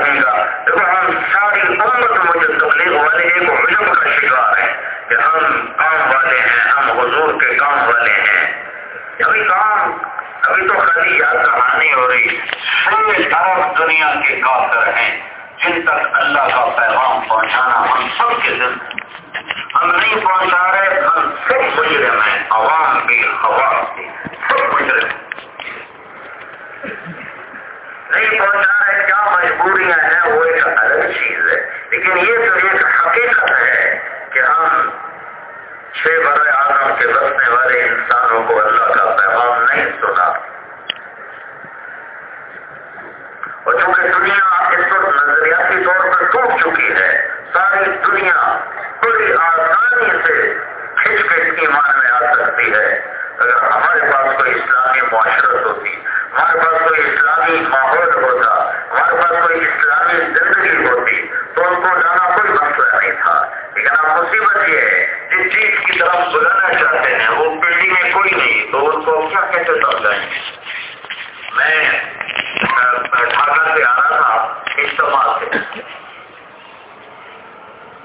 ہم ساری امت مجھے تبلیغ والے ایک کا شکار ہے کہ ہم کام والے ہیں ہم حضور کے کام والے ہیں ابھی کام ابھی تو خالی یاد کہانی ہو رہی دنیا کے کافر ہیں جن تک اللہ کا پیغام پہنچانا ہم سب کے دل ہم نہیں پہنچا رہے ہم سب مجرم ہیں عوام بھی عوام بھی سب مجرم نہیں پہنچا میں کیا مجبوریاں ہیں، وہ ایک الگ چیز ہے۔ لیکن یہ تو ایک حقیقت ہے کہ ہم چھ بر عالم کے بسنے والے انسانوں کو اللہ کا پیغام نہیں سنا۔ اور چونکہ دنیا اس وقت نظریاتی طور پر ٹوٹ چکی ہے، ساری دنیا پوری آسانی سے کھچ کے ایمان میں آ سکتی ہے۔ اگر ہمارے پاس کوئی اسلامی معاشرت ہوتی ہر پاس کوئی اسلامی ماحول ہوتا ہر پاس کوئی اسلامی زندگی ہوتی تو ان کو جانا کوئی مسئلہ نہیں تھا۔ لیکن اب مصیبت یہ ہے جس چیز کی طرف بلانا چاہتے ہیں، وہ پیٹی میں کوئی نہیں، تو ان کو کیا کیسے سمجھائیں گے۔ میں ڈھاکہ سے آ رہا تھا، اجتماع سے۔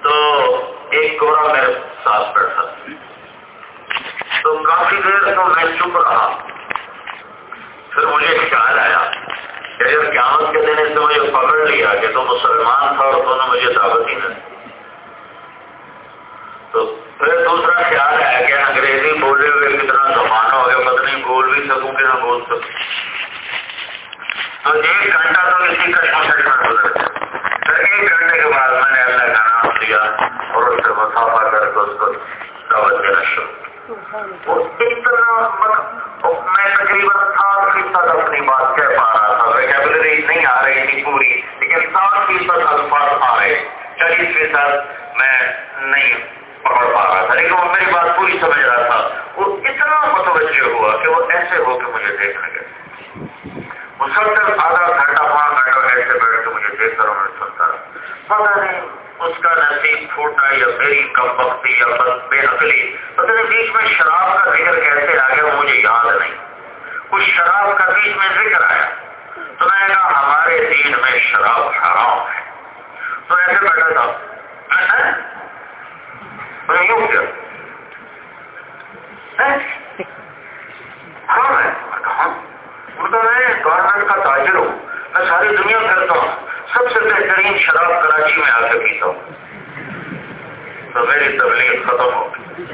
تو ایک گورا میرے ساتھ بیٹھا۔ تو کافی دیر تو میں چپ رہا۔ پھر مجھے خیال آیا کہ جب قیامت کے دن اس نے مجھے پکڑ لیا کہ تو مسلمان تھا اور تو نے مجھے دعوت ہی نہ دی۔ تو پھر دوسرا خیال آیا کہ انگریزی بولے ہوئے کتنا زمانہ ہو گیا، پتہ نہیں بول بھی سکوں کہ نہ بول سکوں۔ تو ایک گھنٹہ تو اسی کشمکش میں گزر گیا پھر ایک گھنٹے کے بعد میں نے اللہ کا نام دیا اور اس سے مسافہ کر کے اس کو دعوت دینا شروع۔ کیا اتنا میں تقریباً سات فیصد اپنی بات کہہ پا رہا تھا ویکیبلریج نہیں آ رہی تھی پوری لیکن سات فیصد الفاظ آ رہے چالیس فیصد میں نہیں پکڑ پا رہا تھا لیکن وہ میری بات پوری سمجھ رہا تھا وہ اتنا متوجہ ہوا کہ وہ ایسے ہو کے مجھے دیکھ لگے مسلسل آدھا گھنٹہ پانچ گھنٹہ ایسے بیٹھ کے مجھے دیکھ کر انہوں سنتا رہا پتا نہیں اس کا نصیب چھوٹا یا میری کم وقتی یا بس بے عقلی، پتہ نہیں بیچ میں شراب کا ذکر کیسے آ گیا وہ مجھے یاد نہیں۔ کچھ شراب کا بیچ میں ذکر آیا۔ تو میں نے کہا، ہمارے دین میں شراب حرام ہے۔ تو ایسے بیٹھا تھا۔ ہاں۔, ہاں۔ وہ تو میں گورنمنٹ کا تاجر ہوں، میں ساری دنیا کرتا ہوں، سب سے بہترین شراب کراچی میں آ کے پیتا ہوں۔ تو میری تبلیغ ختم ہو گئی۔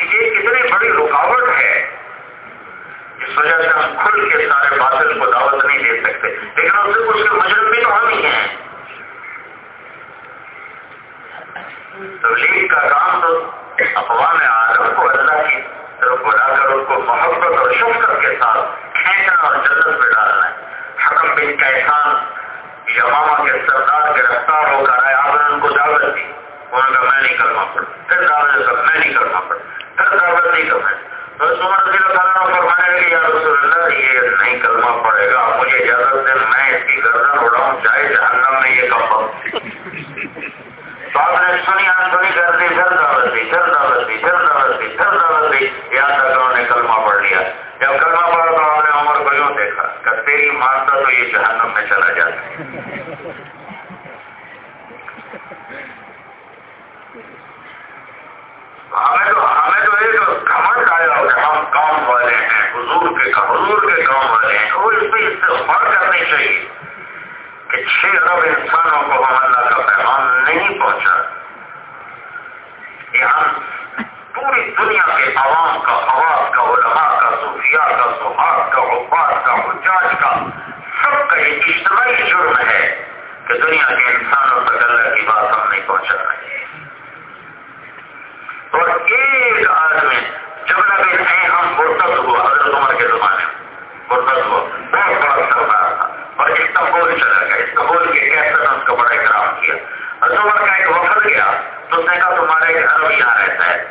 یہ اتنی بڑی رکاوٹ ہے، اس وجہ سے ہم کھل کے سارے باطل کو دعوت نہیں دے سکتے۔ لیکن اس سے اس کے مجرم بھی تو ہم ہی ہیں۔ تبلیغ کا کام تو اقوام عالم کو اللہ کی طرف بلا کر اس کو محبت اور شفقت کے ساتھ کھینچنا اور جنت میں ڈالنا ہے۔ حکم بن کیسان یماما کے سردار گرفتار ہو کر آئے، آپ نے ان کو دعوت دی۔ انہوں نے کہا، میں نہیں کرنا پڑا۔ پھر دعوت کر میں نہیں کرنا پڑا۔ پھر دعوت نہیں کرنا۔ ہے اجازت میں اس کی گردن اڑاؤں چاہے جہنم میں یہ کم پڑھ جب کلمہ پڑھا تو نے عمر کو یوں دیکھا کہ تیری مانتا تو یہ جہنم میں چلا جاتا۔ ہمیں تو ہمیں تو ایک گھمنڈ آیا کہ ہم کام والے ہیں؟ حضور کے حضور کے کام والے ہیں؟ وہ اس پہ استفار کرنی چاہیے۔ کہ چھ ارب انسانوں کو ہم اللہ کا پیغام نہیں پہنچا یہ ہم پوری دنیا کے عوام کا آواز کا، علماء کا، صوفیاء کا سہاگ کا، عباد کا، حجاج کا، سب کا یہ اجتماعی جرم ہے کہ دنیا کے انسانوں تک اللہ کی بات ہم نہیں پہنچا رہے اور ایک آدمی، جب نبی ہیں ہم مرتب ہوا، حضرت عمر کے زمانے مرتب ہوا۔ تھا اور استنبول چلا گیا استنبول کے کیسے نے اس کا بڑا اکرام کیا۔ حضرت عمر کا ایک وفد گیا، تو اس نے کہا، تمہارا ایک عرب یہاں رہتا ہے۔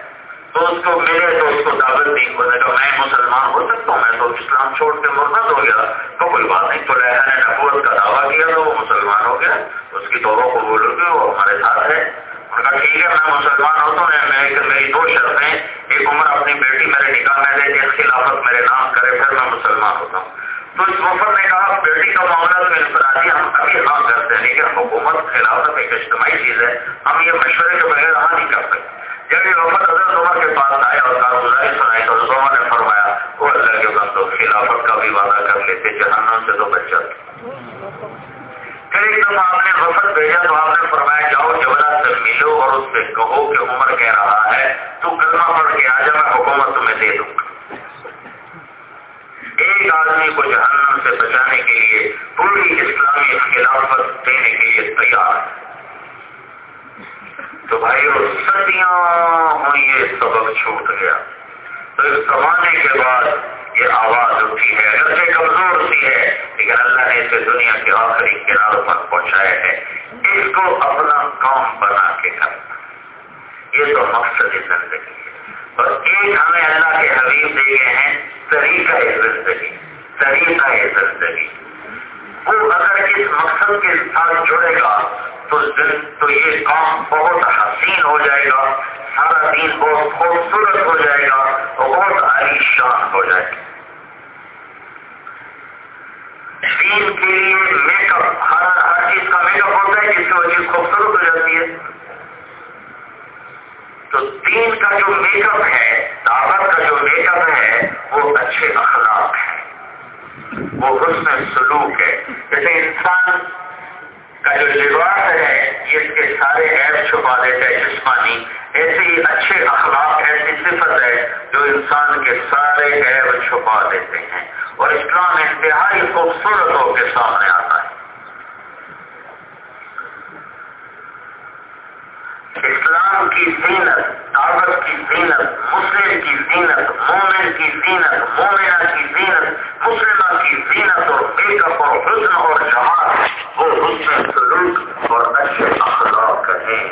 تو اس کو ملے تو اس کو دعوت دی۔ اس نے کہا، میں مسلمان ہو سکتا ہوں، میں تو اسلام چھوڑ کے مرتد ہو گیا۔ تو کوئی بات نہیں، تو لہا نے نبوت کا دعویٰ کیا تو وہ مسلمان ہو گیا۔ اس کی توبہ قبول ہو گئی وہ ہمارے ساتھ ہے کہا، ٹھیک ہے، میں مسلمان ہوتا ہوں، میں میری دو شرطیں ایک عمر اپنی بیٹی میرے نکاح میں دے کے خلافت میرے نام کرے، پھر میں مسلمان ہوتا ہوں۔ تو اس وفد نے کہا، بیٹی کا معاملہ تو انفرادی ہم ابھی ہاں کرتے ہیں، لیکن حکومت خلافت ایک اجتماعی چیز ہے، ہم یہ مشورے کے بغیر ہاں نہیں کر سکتے. جب یہ وفد حضرت عمر کے پاس آئے اور کارگزاری سنائی تو حضرت عمر نے فرمایا، وہ اللہ کے بندوں، خلافت کا بھی وعدہ کر لیتے، جہنم سے تو بچت پھر ایک دفعہ آپ نے وفد بھیجا تو آپ نے فرمایا، جاؤ جبلا سے ملو اور اس سے کہو کہ عمر کہہ رہا ہے، تو کلمہ پڑھ کے آ جا میں حکومت تمہیں دے دوں گا۔ ایک آدمی کو جہنم سے بچانے کے لیے، پوری اسلامی خلافت دینے کے لیے تیار۔ تو بھائی وہ صدیاں ہوئی یہ سبق چھوٹ گیا۔ تو اس زمانے کے بعد یہ آواز اٹھی ہے اگرچہ کمزور سی ہے، لیکن اللہ نے اسے دنیا کے آخری کناروں پر پہنچایا ہے۔ اس کو اپنا کام بنا کے کرنا۔ یہ تو مقصد زندگی۔ ہے اور ایک ہمیں اللہ کے حبیب دے گئے ہیں طریقہ زندگی طریقہ زندگی۔ وہ اگر اس مقصد کے ساتھ جڑے گا، تو تو یہ کام بہت حسین ہو جائے گا، سارا دن بہت خوبصورت ہو جائے گا اور بہت عالی شان ہو جائے گا۔ دین کے لیے میک اپ، ہر ہر چیز کا میک اپ ہوتا ہے، جس سے وہ چیز خوبصورت ہو جاتی ہے۔ تو دین کا جو میک اپ ہے، دعوت کا جو میک اپ ہے، وہ اچھے اخلاق ہے وہ حسن سلوک ہے. جیسے انسان کا جو لباس ہے اس کے سارے عیب چھپا دیتا ہے جسمانی. ایسے ہی اچھے اخلاق ایسی صفت ہے جو انسان کے سارے عیب چھپا دیتے ہیں اور اسلام انتہائی خوبصورت ہو کے سامنے آتا ہے. اسلام کی زینت دعوت کی زینت، مسلم کی زینت، مومن کی زینت، مومنہ کی زینت، مسلمہ کی زینت اور بیک اپ اور حسن اور جہاز وہ حسن سلوک اور اچھے اخلاق ہیں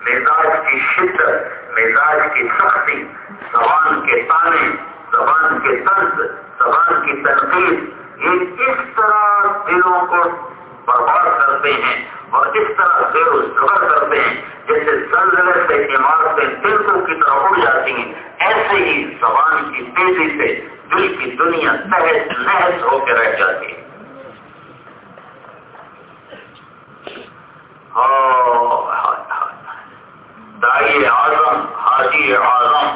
مزاج کی شدت، مزاج کی سختی، زبان کے تانے، زبان کے طرز، زبان کی تنقید، یہ اس طرح دلوں کو برباد کرتے ہیں اور اس طرح زیر و زبر کرتے ہیں جیسے زلزلے سے عمارتیں دلوں کی طرح اڑ جاتی ہیں، ایسے ہی زبان کی تیزی سے دل کی دنیا تحت نحس ہو کے رہ جاتی ہے۔ ہاں، ہاں، ہاں۔ دائی اعظم، حاجی اعظم۔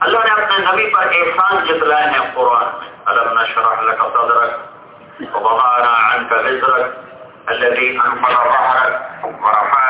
اللہ نے اپنے نبی پر احسان جتلائے ہیں قرآن میں۔ علم نشرح لك صدرك ووضعنا عنك وزرك الذي انقض ظهرك ورفع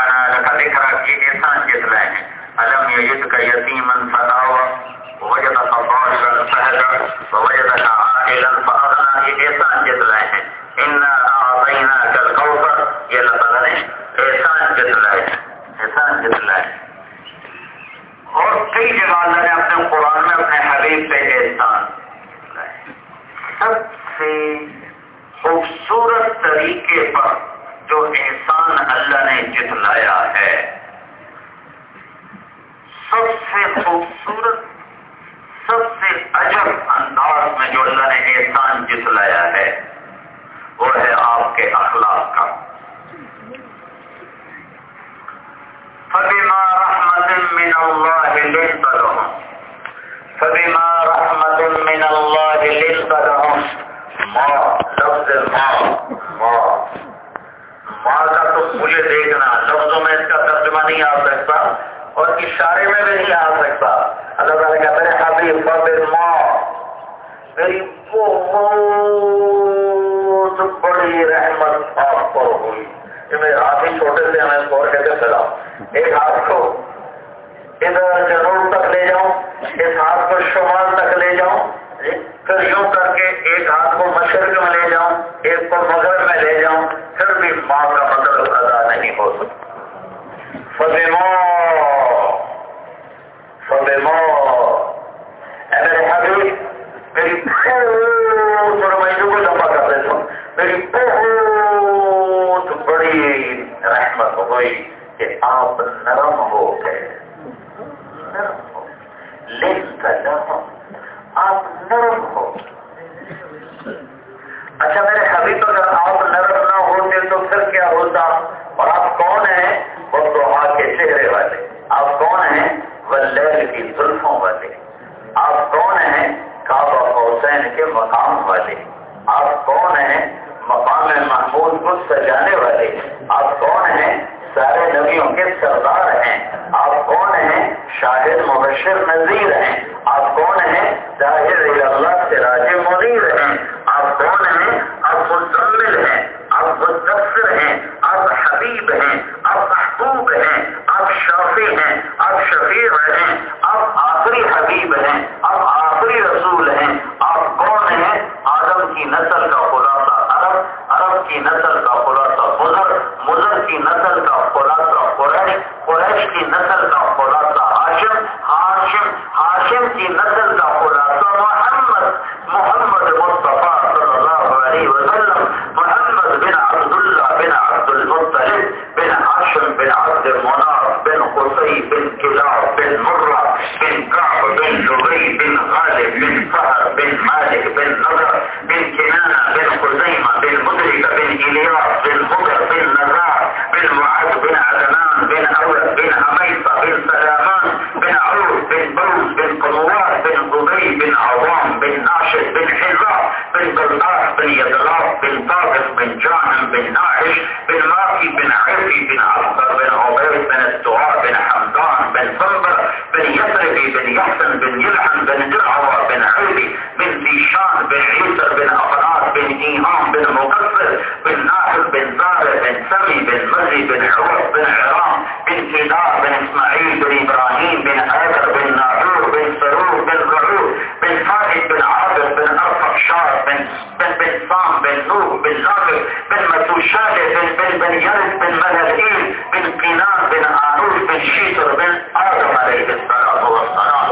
بن بن بن يرد بن مهدئين بن قنان بن آنوش بن شيطر بن آدم عليه الصلاة والسلام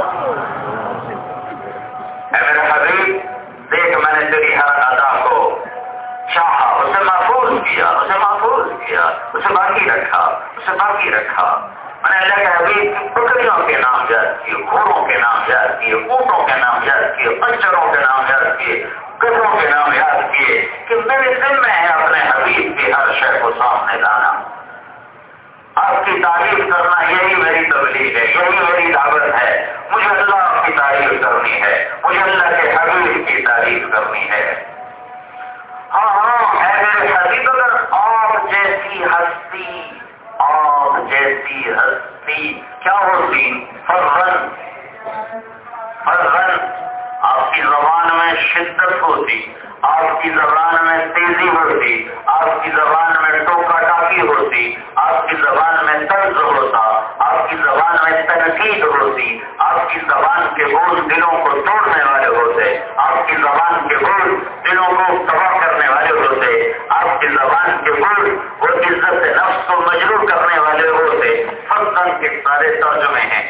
اے میرے حبیب، دیکھ میں نے تیری ہر ادا کو چاہا، اسے محفوظ کیا، اسے محفوظ کیا، اسے باقی رکھا، اسے باقی رکھا۔ میں نے اللہ کے حبیب کی بکریوں کے نام یاد کیے، گھوڑوں کے نام یاد کیے، اونٹوں کے نام یاد کیے، پنچروں کے نام یاد کیے۔ گدھوں کے نام یاد کیے کہ میرے دل میں ہے اپنے حبیب کی ہر شے کو سامنے لانا۔ آپ کی تعریف کرنا یہی میری تبلیغ ہے، یہی میری دعوت ہے۔ مجھے اللہ کی تعریف کرنی ہے، مجھے اللہ کے حبیب کی تعریف کرنی ہے۔ ہاں ہاں ہے میرے حبیب، اگر آپ جیسی ہستی آپ جیسی ہستی، کیا ہوتی فرغن فرغن آپ کی زبان میں شدت ہوتی، آپ کی زبان میں تیزی ہوتی، آپ کی زبان میں ٹوکا ٹاکی ہوتی، آپ کی زبان میں طرز ہوتا، آپ کی زبان میں تنقید ہوتی، آپ کی زبان کے بول دلوں کو توڑنے والے ہوتے، آپ کی زبان کے بول دلوں کو تباہ کرنے والے ہوتے، آپ کی زبان کے بول وہ عزت، نفس کو مجرور کرنے والے ہوتے۔ فن کے سارے ترجمے ہیں۔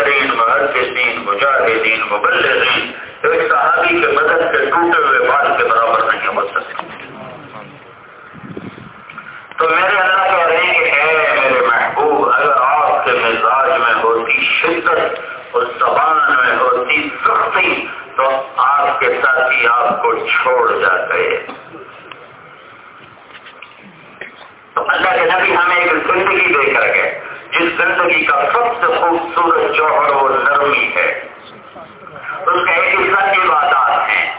مبشرین محدثین، مجاہدین، مبلغین تو ایک صحابی کے مدد کے ٹوٹے ہوئے بات کے برابر نہیں ہو سکتے تو میرے اللہ کہہ رہے ہیں کہ اے میرے محبوب، اگر آپ کے مزاج میں ہوتی شدت اور زبان میں ہوتی سختی، تو آپ کے ساتھی آپ کو چھوڑ جاتے تو اللہ کے نبی ہمیں ایک زندگی دے کر گئے۔ جس زندگی کا سب سے خوبصورت جوہر و نرمی ہے۔ اس کا ایک حصہ کی عبادات ہے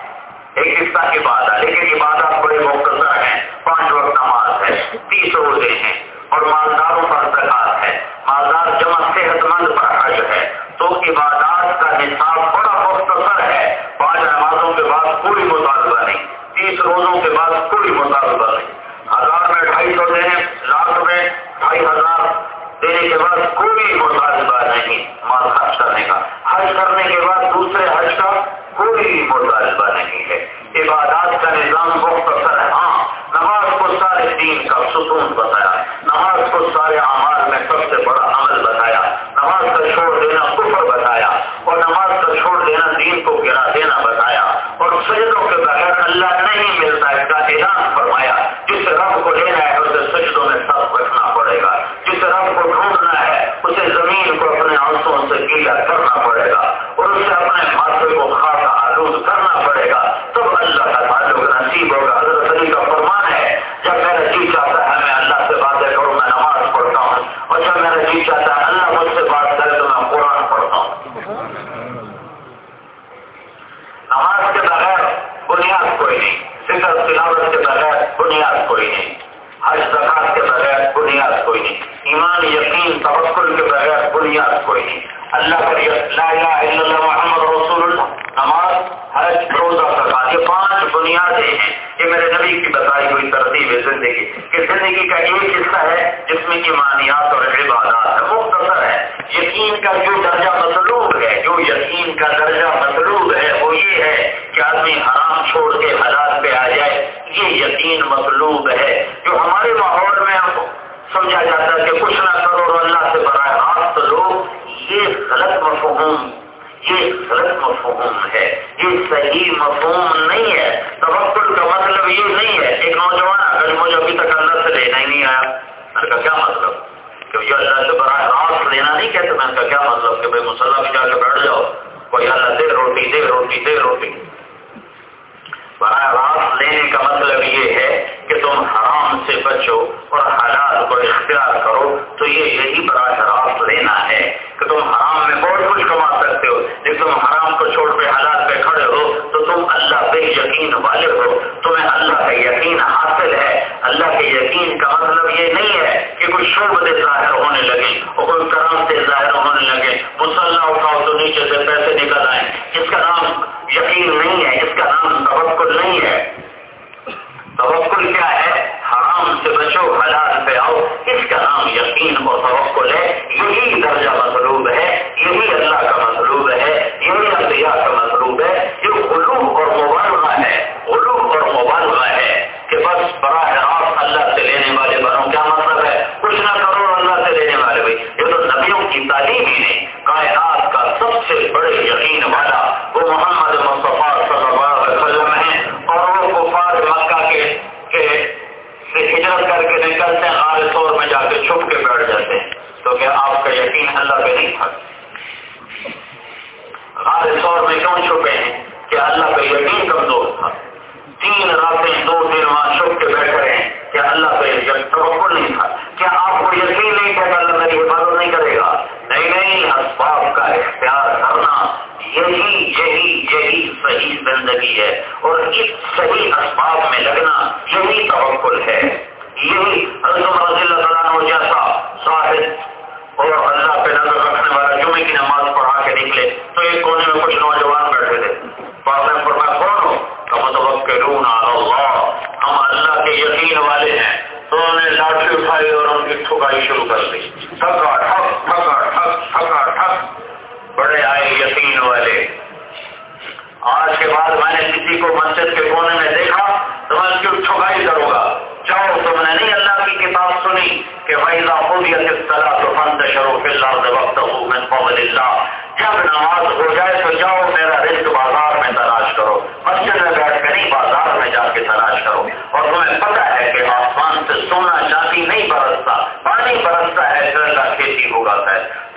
ایک حصہ کی بات ہے لیکن عبادات بڑے مقدر ہیں۔ پانچ وقت نماز ہے تیس روزے ہیں اور مالداروں پر زکات ہے۔ مالدار جمع صحت مند پر حج ہے۔ تو عبادات کا نصاب بڑا مختصر ہے۔ پانچ نمازوں کے بعد کوئی مطالبہ نہیں۔ تیس روزوں کے بعد کوئی مطالبہ نہیں۔ ہزار میں ڈھائی سو دینے لاکھ میں ڈھائی ہزار دینے کے بعد کوئی مطالبہ نہیں مال خرچ کرنے کا۔ حج کرنے کے بعد دوسرے حج کا کوئی مطالبہ نہیں ہے۔ عبادات کا نظام بہت مختصر ہے۔ ہاں نماز کو سارے دین کا ستون بتایا نماز کو سارے اعمال میں سب سے بڑا عمل بتایا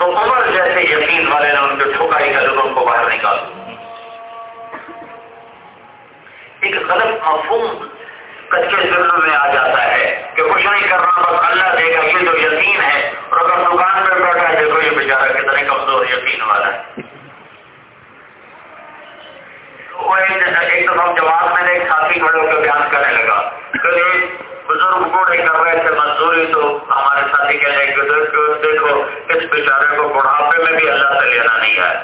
تو عمر جیسے یقین والے نے ان کے ٹھکائی کر ان کو باہر نکال ایک غلط مفہوم کچے ذہن میں آ جاتا ہے کہ کچھ نہیں کرنا بس اللہ دے گا، یہ تو یقین ہے۔ اور اگر دکان میں بیٹھا ہے، دیکھو یہ بیچارہ کتنے کمزور یقین والا ہے۔ ایک تو ہم جواب میں نے ایک ساتھی کھڑے ہو کے بیان کرنے لگا۔ کہ بزرگ کو کر رہے تھے تو ہمارے ساتھی کہہ رہے کہ دیکھو، اس بیچارے کو بڑھاپے میں بھی اللہ سے لینا نہیں ہے۔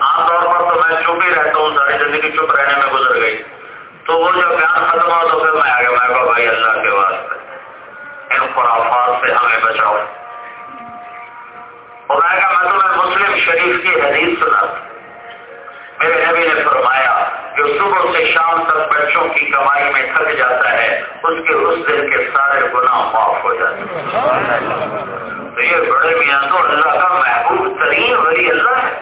عام طور پر تو میں چپ ہی رہتا ہوں، ساری زندگی چپ رہنے میں گزر گئی۔ تو وہ جو بیان ختم ہوا تو پھر میں آگے میں کہا بھائی اللہ کے واسطے۔ ان خرافات سے ہمیں بچاؤ۔ اور میں کہا میں تمہیں مسلم شریف کی حدیث سنا میرے نبی نے فرمایا جو صبح سے شام تک بچوں کی کمائی میں تھک جاتا ہے، اس کے اس دن کے سارے گناہ معاف ہو جاتے ہیں۔ تو یہ بڑے میاں تو اللہ کا محبوب ترین ولی اللہ ہے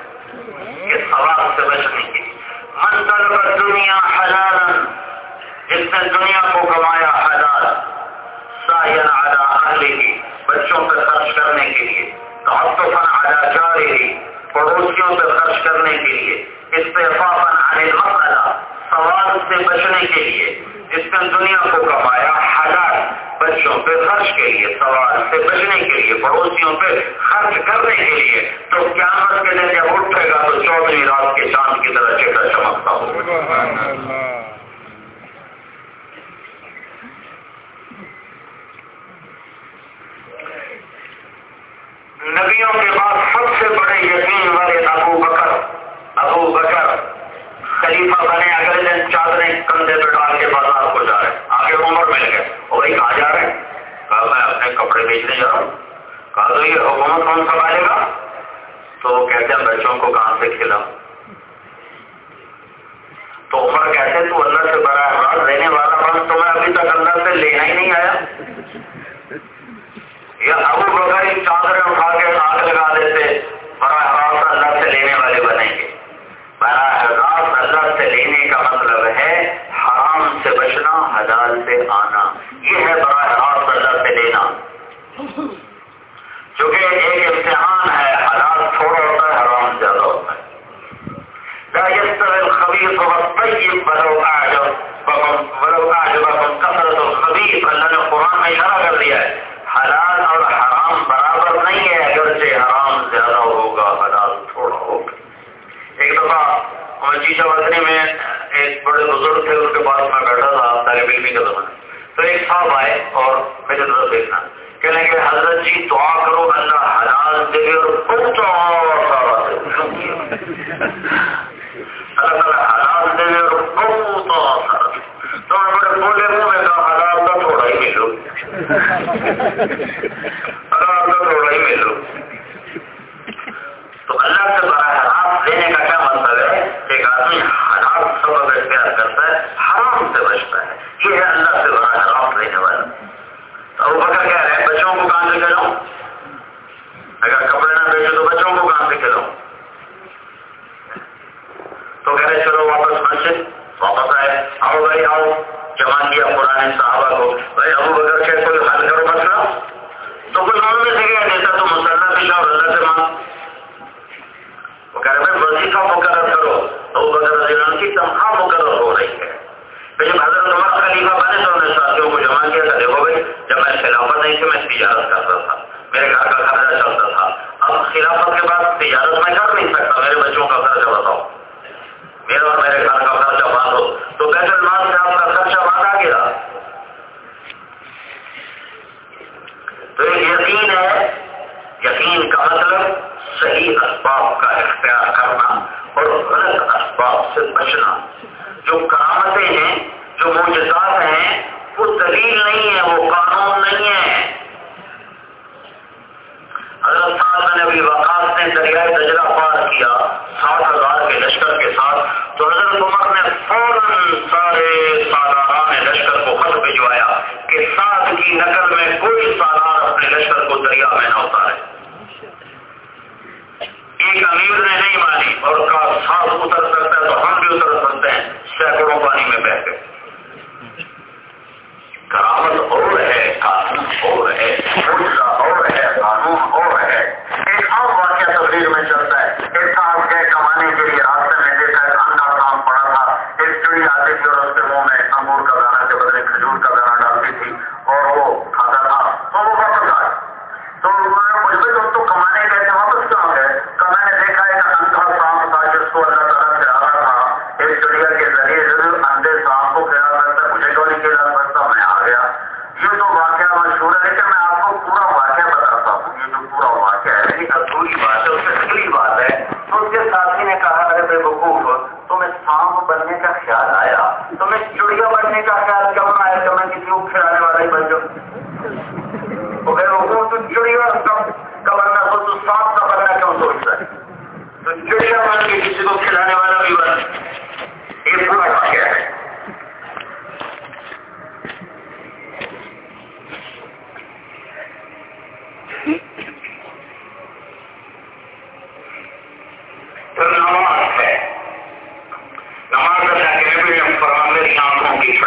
کہ سوال سے بچنے کی من طلب دنیا حلالا، جس نے دنیا کو کمایا حلال سائن علی اہلی بچوں پہ خرچ کرنے کے لیے تعطفا علی جارہی پڑوسیوں پہ خرچ کرنے کے لیے۔ استعفافا عن المسئلہ سوال سے بچنے کے لیے، جس نے دنیا کو کمایا حلال بچوں پہ خرچ کے لیے، سوال سے بچنے کے لیے، پڑوسیوں پہ خرچ کرنے کے لیے، تو قیامت کے دن جب اٹھے گا تو چودہویں رات کے چاند کی طرح چیٹا چمکتا ہوگا۔ نبیوں کے بعد سب سے بڑے یقین والے ابو بکر ابو بکر خلیفہ بنے، اگلے دن چادریں کندھے پہ ڈال کے بازار کو جا رہے آگے عمر مل گئے۔ اور بھائی کہاں جا رہے ہیں کہا، میں اپنے کپڑے بیچنے جا رہا ہوں۔ کہا، تو یہ حکومت کون سنبھالے گا؟ تو وہ کہتے ہیں، بچوں کو کہاں سے کھلا تو عمر کہتے تو اللہ سے بڑا راز لینے والا بن تو میں ابھی تک اللہ سے لینا ہی نہیں آیا۔ یا ابو بغیر چادریں اٹھا کے آگ لگا دیتے براہ راست اللہ سے لینے والے بنیں گے۔ براہ راست اللہ سے لینے کا مطلب ہے حرام سے بچنا، حلال سے آنا۔ یہ ہے براہ راست اللہ سے لینا۔ چونکہ ایک امتحان ہے، حلال تھوڑا ہوتا ہے، حرام زیادہ ہوتا ہے۔ خبیر بلو کثرت الخبیر اللہ نے قرآن میں اشارہ کر دیا ہے، حلال اور حرام برابر نہیں ہے، اگرچہ حرام زیادہ ہوگا حلال تھوڑا ہوگا ایک دفعہ چیشا وزنی میں ایک بڑے بزرگ تھے، ان کے پاس میں بیٹھا تھا، طالب علمی کا زمانہ تو ایک صاحب آئے اور میرے طرف دیکھنا کہنے کہ حضرت جی دعا کرو، اللہ حلال دے اور بہت اور اللہ تعالیٰ حلال دے اور بہت اور سارا تو بڑے بولے منہ میں کہا، حلال کا تھوڑا ہی ملو۔ حلال کا تھوڑا ہی ملو۔ تو اللہ سے براہ راست دینے کا کیا مطلب ہے؟ کہ ایک آدمی حرام سبب اختیار کرتا ہے، حرام سے بچتا ہے۔ یہ ہے اللہ سے براہ راست دینے والا۔ تو وہ بکر کہہ رہے ہیں، بچوں کو کہاں سے کھلاؤں اگر کپڑے نہ بیچے تو بچوں کو کہاں سے کھلاؤں تو کہہ رہے چلو واپس مسجد۔ واپس آئے۔ آؤ بھائی، آؤ۔ جمع کیا پرانے صحابہ کو۔ بھائی، ابو بکر کے کوئی حل کرو مسئلہ۔ تو کوئی مانگ میں سے کیا، دیتا تو مسلح دکھا اور اللہ سے مانگ۔ وہ کہہ وظیفہ مقرر کرو۔ ابو بکر رضی اللہ کی تنخواہ مقرر ہو رہی ہے۔ پھر جب حضرت عمر خلیفہ بنے تو انہوں نے ساتھیوں کو جمع کیا تھا دیکھو بھائی، جب میں خلافت نہیں تھی، میں تجارت کرتا تھا۔ میرے گھر کا خرچہ چلتا تھا۔ اب خلافت کے بعد تجارت میں کر نہیں سکتا۔ میرے بچوں کا خرچہ بتاؤ۔ میرا اور میرے گھر کا خرچہ باندھو۔ تو بیت المال سے آپ کا خرچہ باندھا گیا۔ تو ایک یقین ہے، یقین کا مطلب صحیح اسباب کا اختیار کرنا اور غلط اسباب سے بچنا۔ جو کرامتیں ہیں، جو معجزات ہیں، وہ دلیل نہیں ہے، وہ قانون نہیں ہے۔ حضرت صاحب نے ابھی وقات نے دریائے دجلہ پار کیا سات ہزار کے لشکر کے ساتھ۔ تو حضرت عمر نے فوراً سارے سالاران لشکر کو خط بھجوایا کہ ساتھ کی نقل میں کوئی سالار اپنے لشکر کو دریا میں نہ اتارے۔ ایک امیر نے نہیں مانی اور کا اتر سکتا ہے تو ہم بھی اتر سکتے ہیں، سینکڑوں پانی میں بہ کرامت اور ہے قانون اور ہے اور ہے قانون اور ہے ایک واقعہ میں چلتا ہے۔ ایک صاحب کمانے کے لیے راستے میں دیکھا ایک کام پڑا تھا۔ ایک چڑی آتی تھی اور اس کے منہ میں انگور کا دانا کے بدلے کھجور کا دانا ڈالتی تھی اور وہ کھاتا تھا۔ تو وہ واپس آئے تو میں تم تو کمانے گئے تھے، واپس تو میں نے دیکھا ایک اندھا سانپ تھا جس کو اللہ تعالیٰ سے آ رہا تھا ایک چڑیا کے ذریعے ضرور اندھے سانپ کو کھلا سکتا مجھے کیوں نہیں کھلا سکتا میں آ گیا یہ تو واقعہ مشہور ہے لیکن میں آپ کو پورا واقعہ بتاتا ہوں یہ جو پورا واقعہ ہے لیکن ادھوری بات ہے اس سے اگلی بات ہے تو اس کے ساتھی نے کہا ارے بے وقوف تمہیں سانپ بننے کا خیال آیا تمہیں چڑیا بننے کا خیال کیوں نہ آیا کہ میں کسی کو کھلانے والا ہی بن جاؤں تو بے وقوف تو چڑیا کا بننا سو تو سانپ کا بننا کیوں سوچتا ہے تو بن کے کسی کو کھلانے والا بھی بن یہ پورا واقعہ ہے۔ نماز ہے نماز اللہ کے نبی نے کی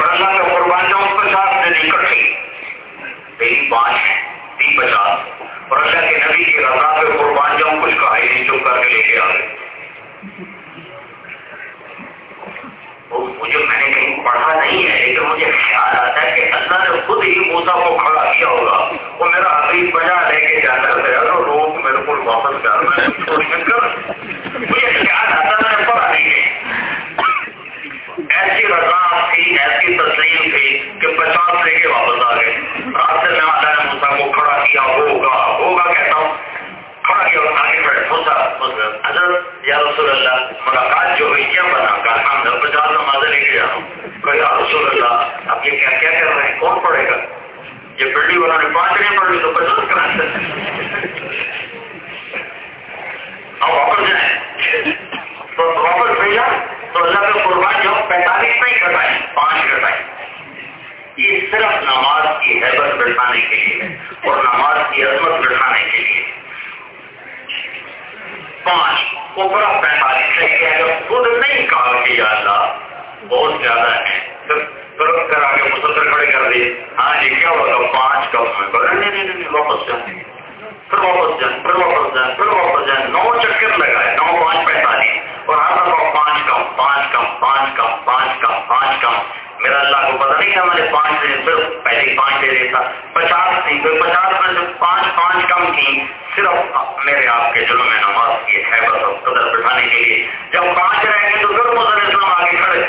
اور اللہ پچاس اور اللہ کے نبی کی رضا پہ قربان جاؤں کچھ کہا ہی نہیں چپ کر کے لے کے آ گئے۔ مجھے میں نے کہیں پڑھا نہیں ہے، لیکن مجھے خیال آتا ہے کہ اللہ نے خود ہی موسا کو کھڑا کیا ہوگا۔ وہ میرا حبیب بجا لے کے جانا گیا تو لوگ میرے کو واپس کر میں مجھے خیال آتا میں نے پڑھا نہیں ہے۔ ایسی رضا تھی، ایسی تسلیم تھی کہ پچاس لے کے واپس آ گئے۔ راستے میں اللہ نے موسا کو کھڑا کیا ہوگا؟ ہوگا کہتا ہوں کھڑا کیا اور آگے بڑھے۔ موسا حضرت یا رسول اللہ، ملاقات جو ہوئی کیا بنا؟ کہا ہاں، ہم پچاس نمازیں لے کے جاؤں یا رسول اللہ، اب یہ کیا کیا کر رہے ہیں؟ کون پڑھے گا؟ یہ بلڈنگ والوں نے پانچ نہیں پڑھی، تو پچاس کرا ہم واپس جائیں۔ تو واپس بھیجا تو اللہ کا قربان جو پینتالیس نہیں کٹائیں پانچ کٹائیں یہ صرف نماز کی حیبت بٹھانے کے لیے اور نماز کی عظمت بٹھانے کے لیے۔ پانچ اوپر پینتالیس ہے کہ اگر خود نہیں کہا کہ یا اللہ، بہت زیادہ ہے ترت کرا کے مسلسل کھڑے کر دیے۔ ہاں جی کیا ہوگا پانچ کا اس میں نہیں نہیں نہیں واپس جائیں پھر واپس جائیں پھر واپس جائیں پھر واپس جائیں نو چکر لگائے، نو پانچ پینتالیس، اور ہر دفعہ پانچ کم پانچ کم پانچ کم پانچ کم پانچ کم۔ میرا اللہ کو پتا نہیں تھا میں نے پانچ دن صرف پہلے پانچ دے دیتا، پچاس تھی پھر پچاس میں سے پانچ پانچ کم کی، صرف میرے آپ کے دلوں نماز کی ہے بس قدر بٹھانے کے لیے۔ جب پانچ رہیں گے تو پھر مسلم اسلام آگے کھڑے۔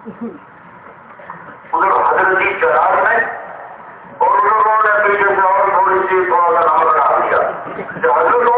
ادھر حضرت کی میں اور انہوں نے پیچھے سے اور تھوڑی سی تھوڑا سا نمک ڈال دیا۔ جو حضرت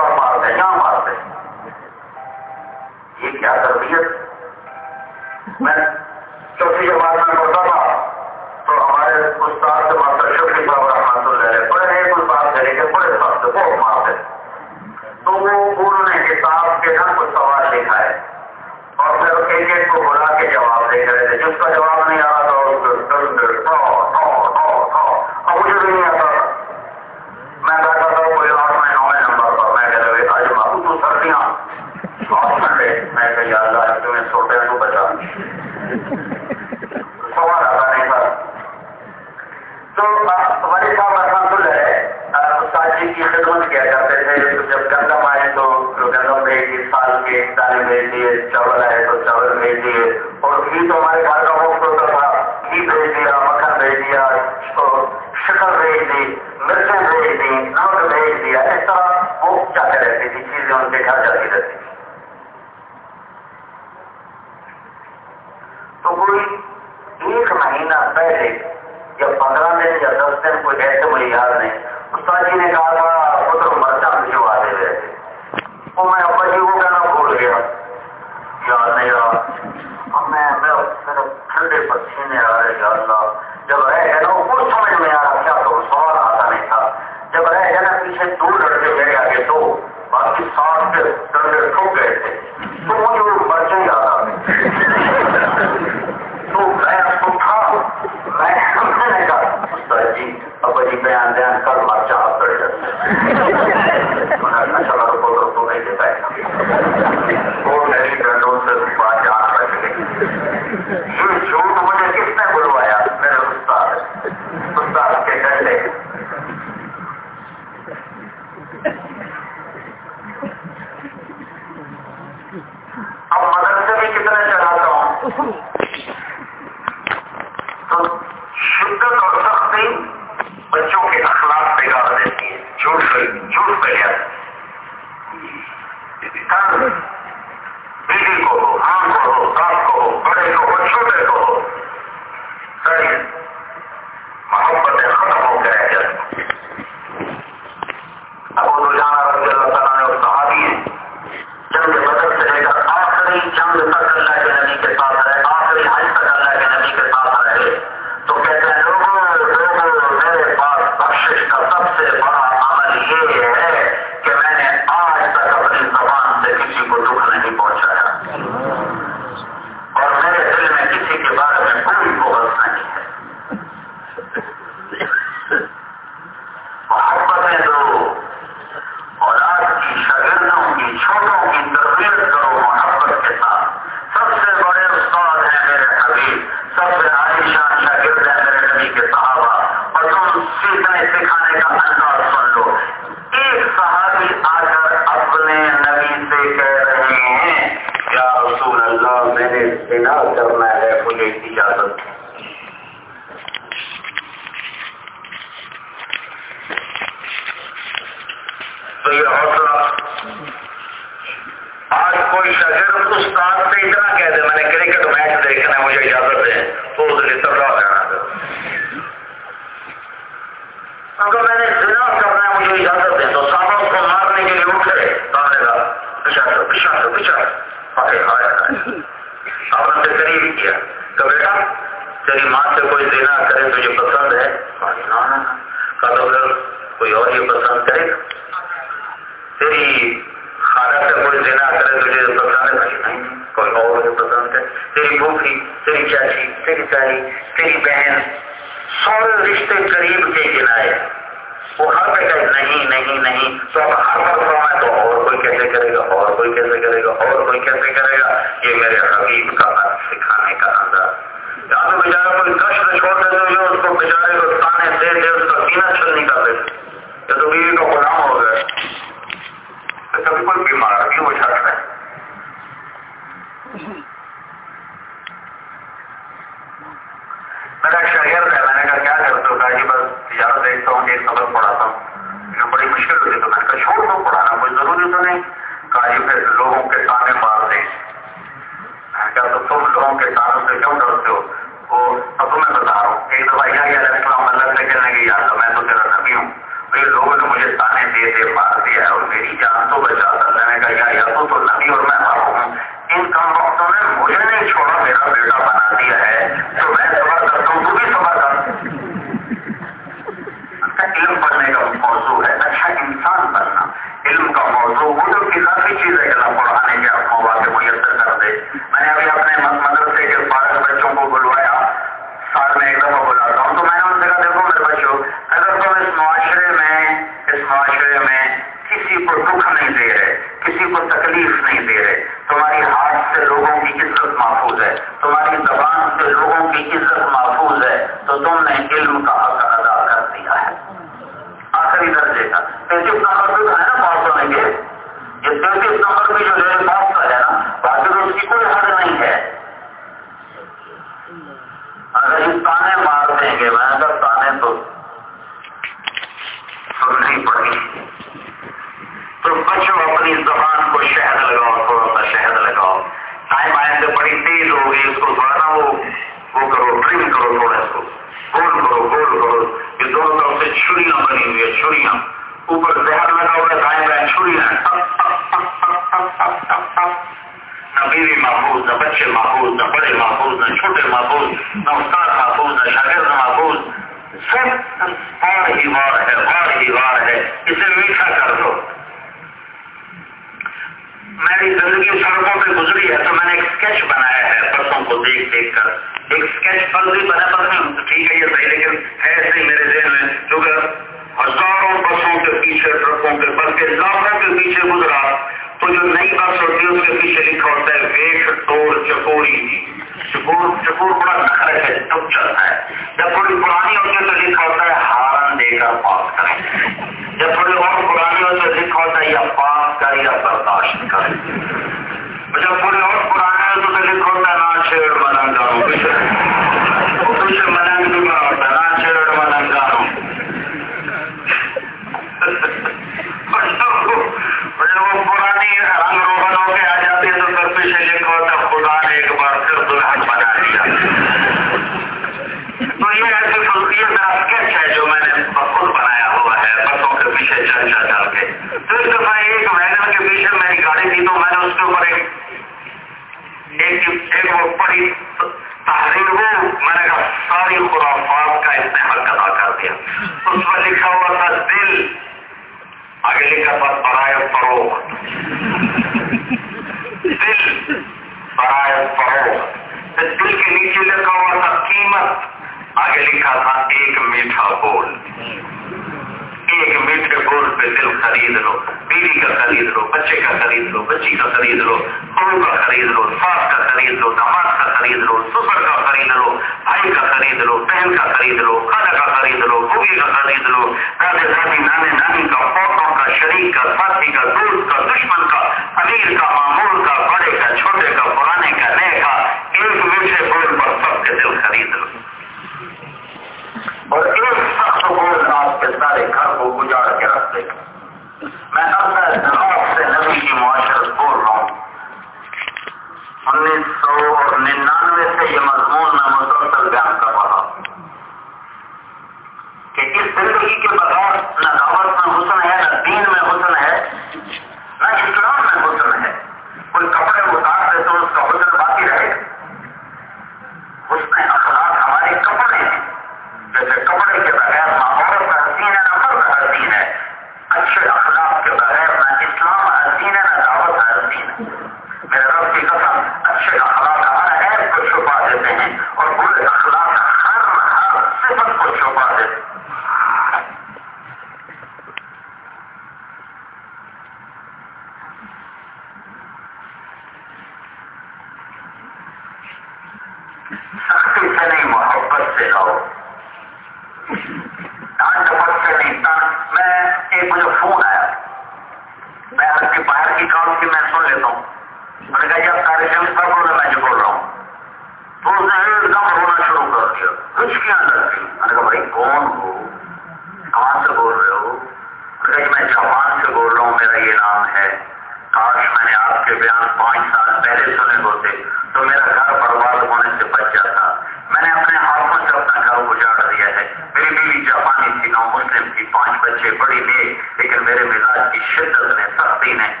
بیان پانچ سال پہلے سنے ہوتے، تو میرا گھر برباد ہونے سے بچ جاتا۔ میں نے اپنے ہاتھوں سے اپنا گھر اجاڑ دیا ہے۔ میری بیوی جاپانی تھی نو مسلم تھی، پانچ بچے، بڑی نیک، لیکن میرے مزاج کی شدت نے سختی نے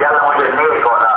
دیتی یا اللہ مجھے نیک اولاد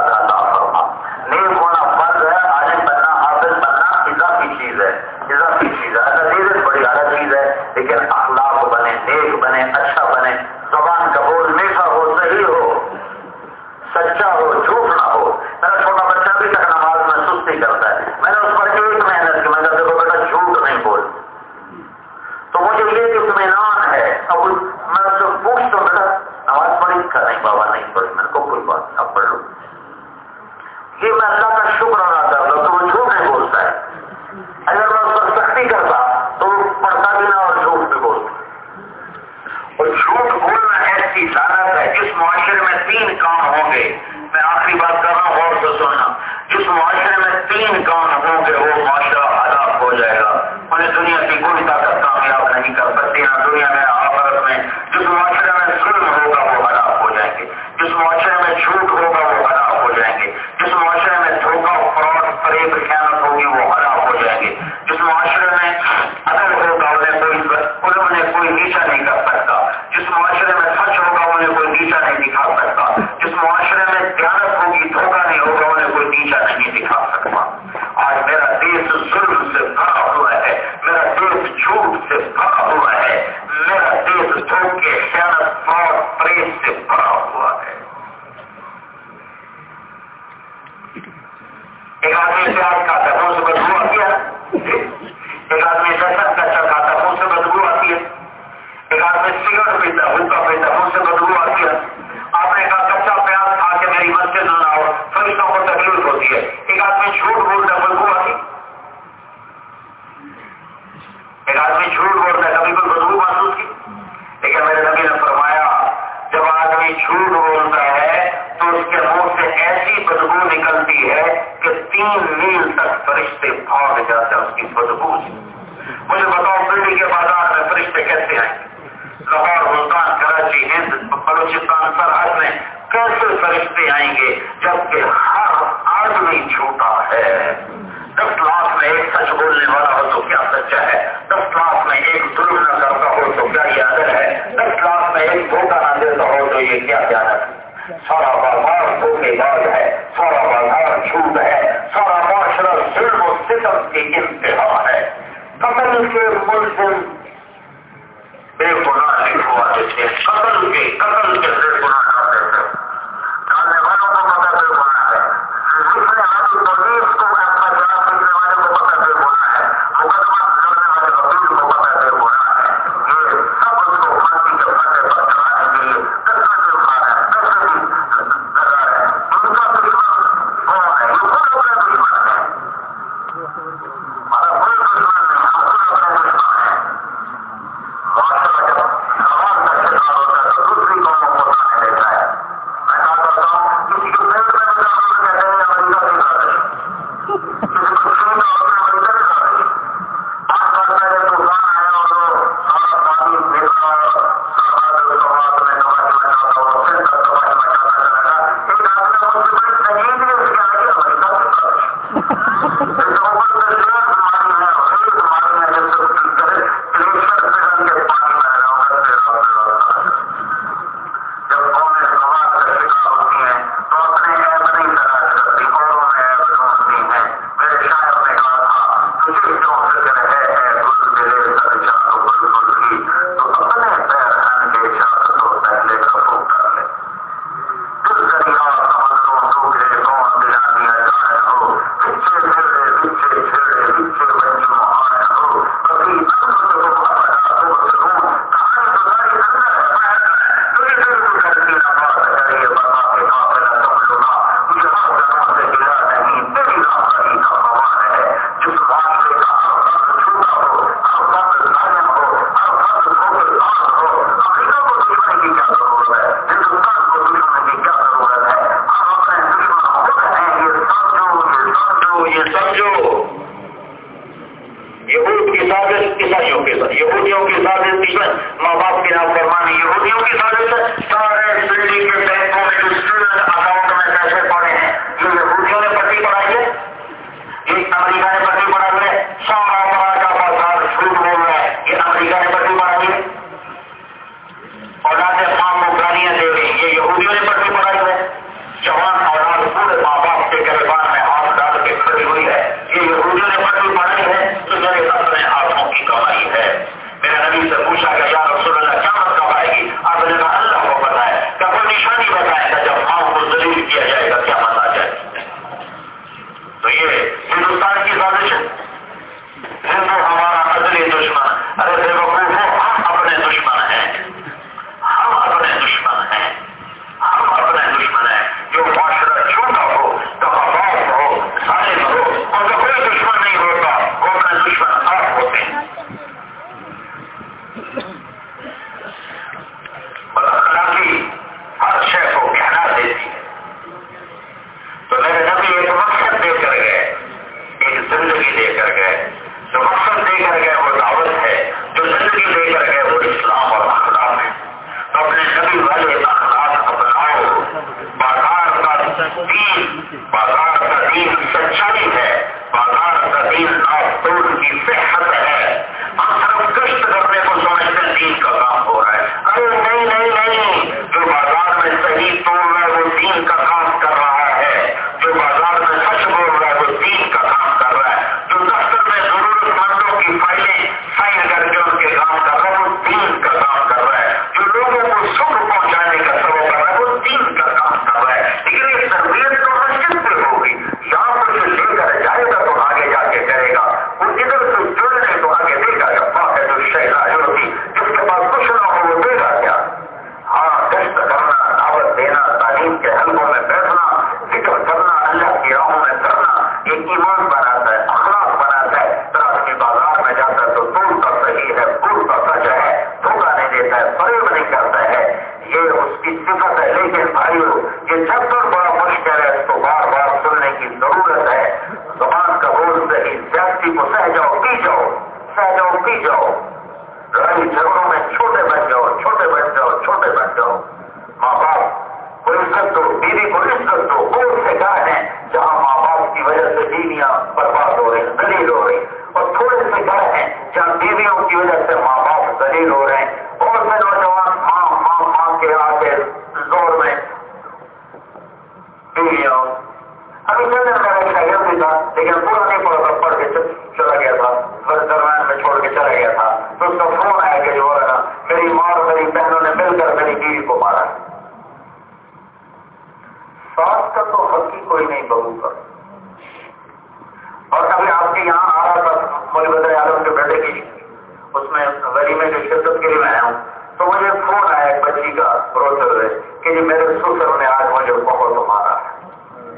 میں ولیمے کی شرکت کے لیے میں آیا ہوں، تو مجھے فون آیا ایک بچی کا روتے ہوئے کہ جی میرے سسر نے آج مجھے بہت مارا ہے۔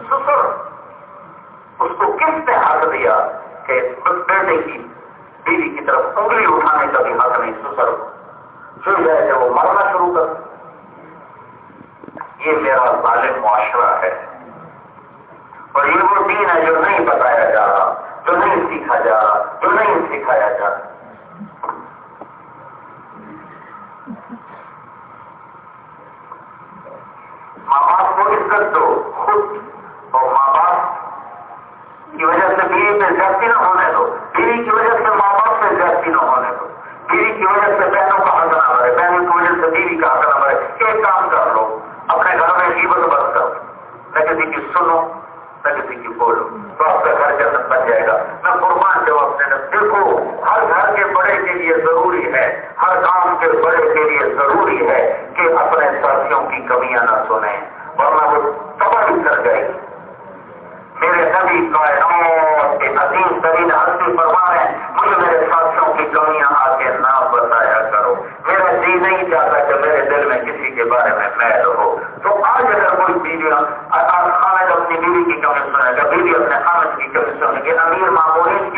سسر، اس کو کس نے حق دیا کہ بیٹے کی بیوی کی طرف انگلی اٹھانے کا بھی حق نہیں سسر کو؟ جو ہے کہ وہ مرنا شروع کر۔ یہ میرا ظالم معاشرہ ہے۔ اور یہ وہ دین ہے جو نہیں بتایا جا رہا، جو نہیں سیکھا جا رہا، جو نہیں سکھایا جا رہا۔ آپ کو عزت دو، خود اور ماں باپ کی وجہ سے بیوی پہ زیادتی نہ ہونے دو۔ بیوی کی وجہ سے ماں باپ پہ زیادتی نہ ہونے دو۔ بیوی کی وجہ سے بہنوں کا حق نہ مرے بہنوں کی وجہ سے بیوی کا حق نہ مرے ایک کام کر لو، اپنے گھر میں جیون بند کرو نہ کسی کی سنو، نہ کسی کی بولو۔ تو آپ کا گھر جنت بن جائے گا۔ میں قربان جواب اپنے دیکھو، ہر گھر کے بڑے کے لیے ضروری ہے، ہر کام کے بڑے کے لیے ضروری ہے کہ اپنے ساتھیوں کی کمیاں نہ سنیں۔ ورنہ وہ تباہ بھی کر جائے میرے نبی کائنات کے عظیم ترین ہستی فرما ہے مجھے میرے ساتھیوں کی کمیاں آ کے نہ بتایا کرو۔ میرا جی نہیں چاہتا کہ میرے دل میں کسی کے بارے میں میل ہو۔ تو آج اگر کوئی بیوی خامد اپنی بیوی کی کمی سنے گا بیوی اپنے خامد کی کمی سنے گی امیر معمولی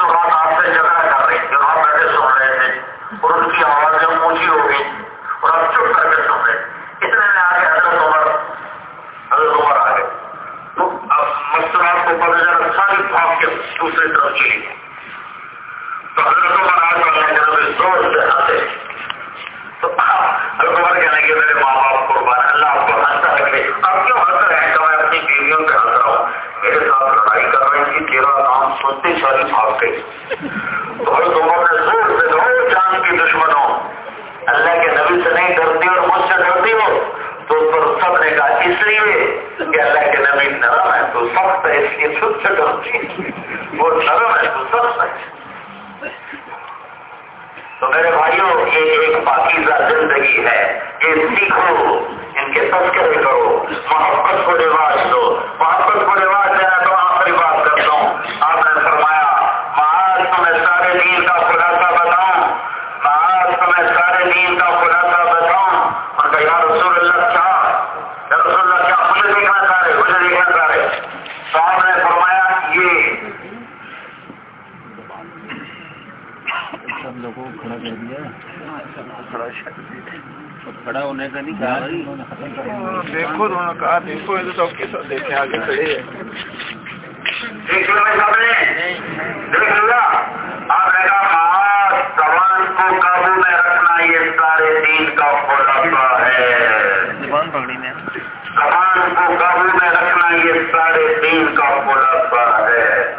سبحانہ الحق если тут согласны, وہ نرم ہے تو سخت ہے تو میرے بھائیوں یہ ایک پاکیزہ زندگی ہے۔ یہ سیکھو ان کے تذکرے کرو۔ محبت کو رواج دو۔ دیکھو تو کہا دیکھو دیکھے آگے دیکھ لو سب نے دیکھ لیا اب میرا ہاتھ زبان کو قابو میں رکھنا یہ سارے دین کا خلاصہ ہے۔ پکڑی میں۔ زبان کو قابو میں رکھنا یہ سارے دین کا خلاصہ ہے۔